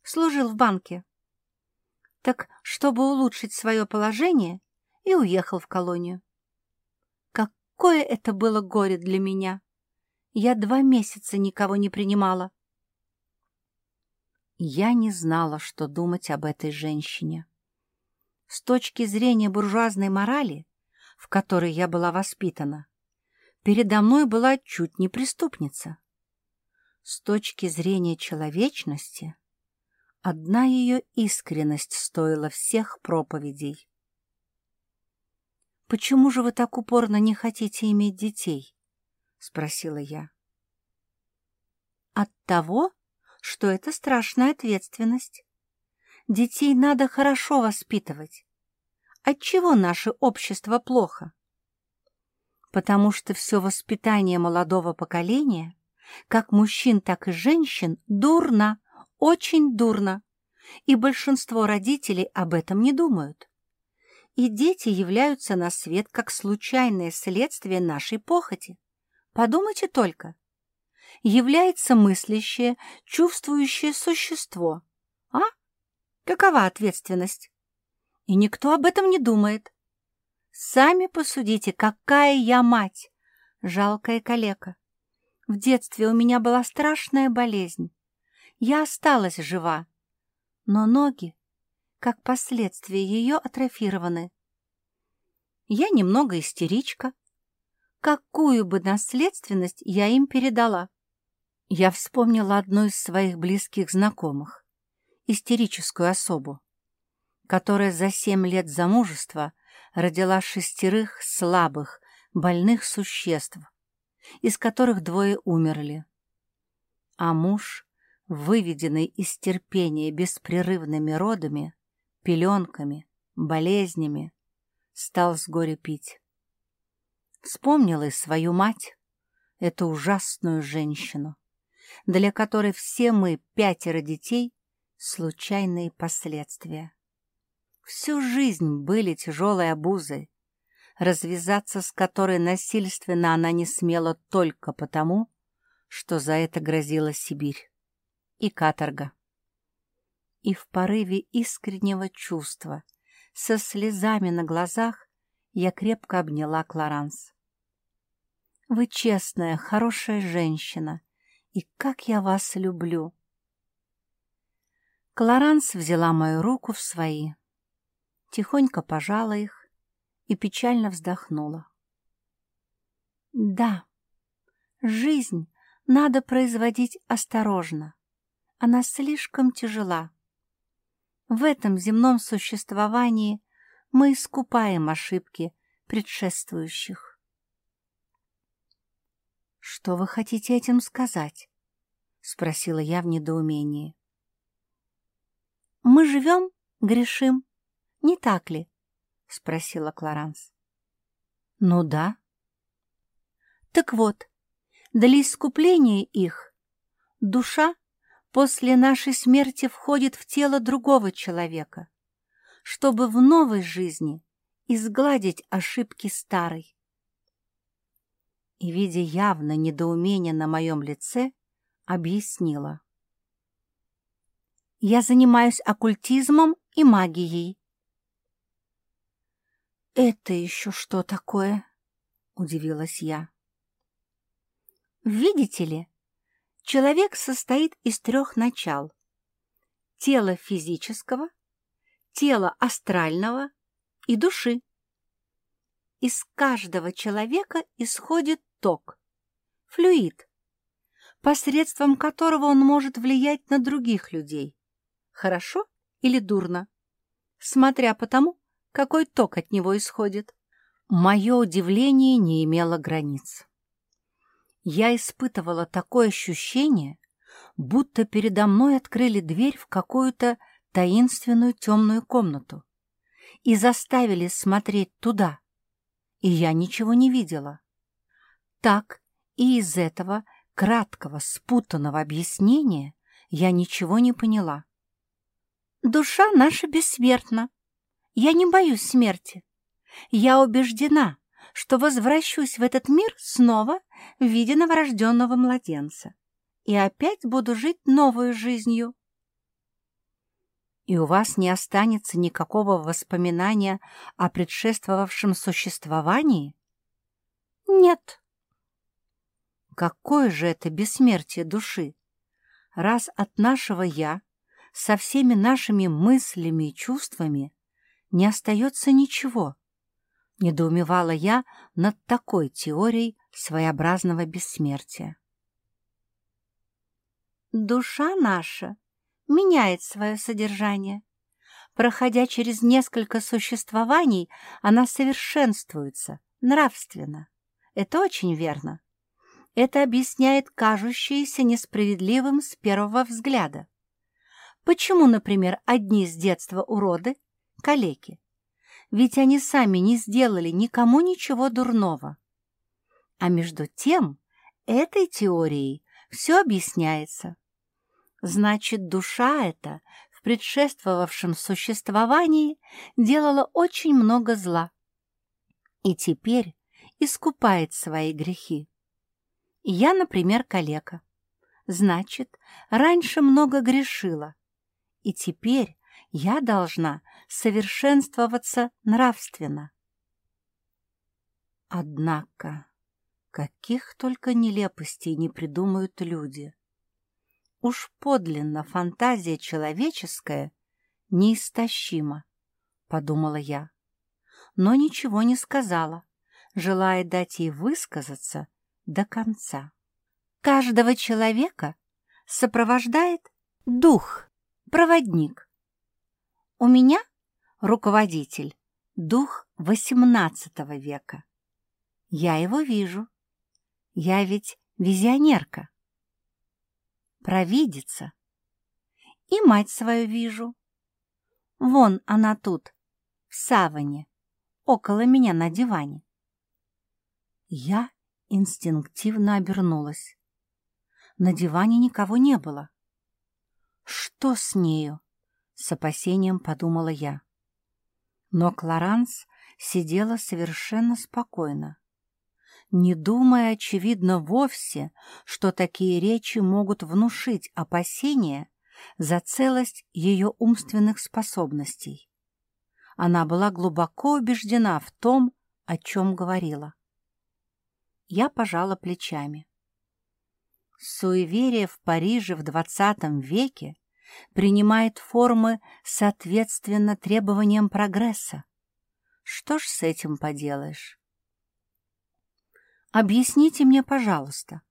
Служил в банке. Так, чтобы улучшить свое положение, и уехал в колонию. Какое это было горе для меня! Я два месяца никого не принимала. Я не знала, что думать об этой женщине. С точки зрения буржуазной морали, в которой я была воспитана, передо мной была чуть не преступница. С точки зрения человечности, одна ее искренность стоила всех проповедей. «Почему же вы так упорно не хотите иметь детей?» — спросила я. «От того, что это страшная ответственность. Детей надо хорошо воспитывать. Отчего наше общество плохо? потому что все воспитание молодого поколения, как мужчин, так и женщин, дурно, очень дурно, и большинство родителей об этом не думают. И дети являются на свет как случайное следствие нашей похоти. Подумайте только. Является мыслящее, чувствующее существо. А? Какова ответственность? И никто об этом не думает. Сами посудите, какая я мать, жалкая калека. В детстве у меня была страшная болезнь. Я осталась жива, но ноги, как последствия ее, атрофированы. Я немного истеричка. Какую бы наследственность я им передала? Я вспомнила одну из своих близких знакомых, истерическую особу, которая за семь лет замужества родила шестерых слабых, больных существ, из которых двое умерли. А муж, выведенный из терпения беспрерывными родами, пеленками, болезнями, стал с горя пить. Вспомнила и свою мать, эту ужасную женщину, для которой все мы, пятеро детей, случайные последствия. Всю жизнь были тяжелой обузой, развязаться с которой насильственно она не смела только потому, что за это грозила Сибирь и каторга. И в порыве искреннего чувства, со слезами на глазах, я крепко обняла Кларанс. «Вы честная, хорошая женщина, и как я вас люблю!» Кларанс взяла мою руку в свои тихонько пожала их и печально вздохнула. Да, жизнь надо производить осторожно. Она слишком тяжела. В этом земном существовании мы искупаем ошибки предшествующих. «Что вы хотите этим сказать?» — спросила я в недоумении. «Мы живем, грешим, не так ли? — спросила Клоранс. — Ну да. — Так вот, для искупления их душа после нашей смерти входит в тело другого человека, чтобы в новой жизни изгладить ошибки старой. И, видя явно недоумение на моем лице, объяснила. «Я занимаюсь оккультизмом и магией. «Это еще что такое?» — удивилась я. «Видите ли, человек состоит из трех начал. Тела физического, тела астрального и души. Из каждого человека исходит ток, флюид. посредством которого он может влиять на других людей. Хорошо или дурно? Смотря по тому, какой ток от него исходит. Мое удивление не имело границ. Я испытывала такое ощущение, будто передо мной открыли дверь в какую-то таинственную темную комнату и заставили смотреть туда, и я ничего не видела. Так и из этого краткого, спутанного объяснения я ничего не поняла. «Душа наша бессмертна. Я не боюсь смерти. Я убеждена, что возвращусь в этот мир снова в виде новорожденного младенца и опять буду жить новую жизнью. И у вас не останется никакого воспоминания о предшествовавшем существовании? Нет. Какое же это бессмертие души, раз от нашего «я» со всеми нашими мыслями и чувствами не остается ничего, Недоумевала я над такой теорией своеобразного бессмертия. Душа наша меняет свое содержание. Проходя через несколько существований, она совершенствуется нравственно. Это очень верно. Это объясняет кажущееся несправедливым с первого взгляда. Почему, например, одни с детства уроды, калеки, ведь они сами не сделали никому ничего дурного. А между тем, этой теорией все объясняется. Значит, душа эта в предшествовавшем существовании делала очень много зла. И теперь искупает свои грехи. Я, например, калека. Значит, раньше много грешила. И теперь я должна совершенствоваться нравственно. Однако, каких только нелепостей не придумают люди. Уж подлинно фантазия человеческая неистощима, подумала я, но ничего не сказала, желая дать ей высказаться до конца. Каждого человека сопровождает дух, проводник. У меня руководитель, дух XVIII века. Я его вижу. Я ведь визионерка. Провидица. И мать свою вижу. Вон она тут, в саване, около меня на диване. Я инстинктивно обернулась. На диване никого не было. Что с нею? С опасением подумала я. Но Клоранс сидела совершенно спокойно, не думая, очевидно, вовсе, что такие речи могут внушить опасения за целость ее умственных способностей. Она была глубоко убеждена в том, о чем говорила. Я пожала плечами. Суеверие в Париже в XX веке принимает формы соответственно требованиям прогресса. Что ж с этим поделаешь? Объясните мне, пожалуйста,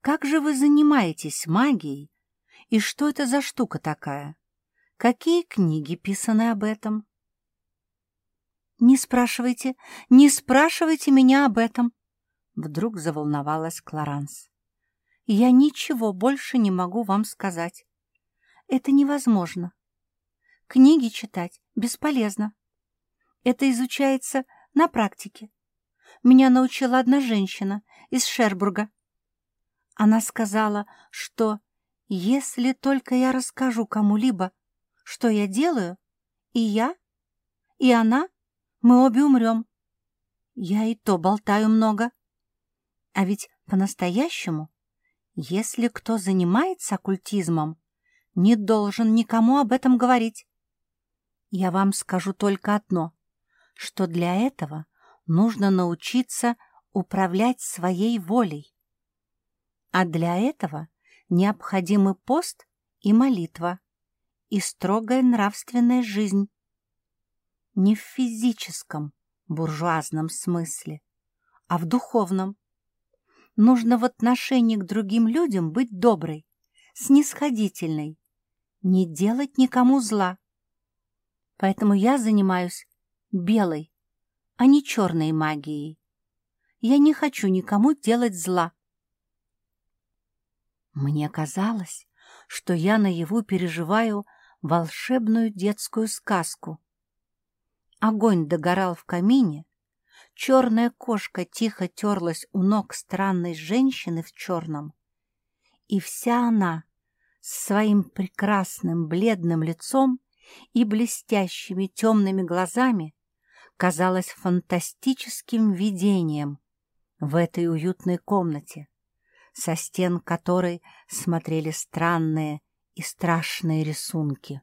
как же вы занимаетесь магией и что это за штука такая? Какие книги писаны об этом? Не спрашивайте, не спрашивайте меня об этом, вдруг заволновалась Клоранс. Я ничего больше не могу вам сказать. Это невозможно. Книги читать бесполезно. Это изучается на практике. Меня научила одна женщина из Шербурга. Она сказала, что если только я расскажу кому-либо, что я делаю, и я, и она, мы обе умрем. Я и то болтаю много. А ведь по-настоящему, если кто занимается оккультизмом, не должен никому об этом говорить. Я вам скажу только одно, что для этого нужно научиться управлять своей волей. А для этого необходимы пост и молитва, и строгая нравственная жизнь. Не в физическом, буржуазном смысле, а в духовном. Нужно в отношении к другим людям быть доброй, снисходительной, не делать никому зла. Поэтому я занимаюсь белой, а не черной магией. Я не хочу никому делать зла. Мне казалось, что я наяву переживаю волшебную детскую сказку. Огонь догорал в камине, черная кошка тихо терлась у ног странной женщины в черном, и вся она с своим прекрасным бледным лицом и блестящими темными глазами казалась фантастическим видением в этой уютной комнате, со стен которой смотрели странные и страшные рисунки.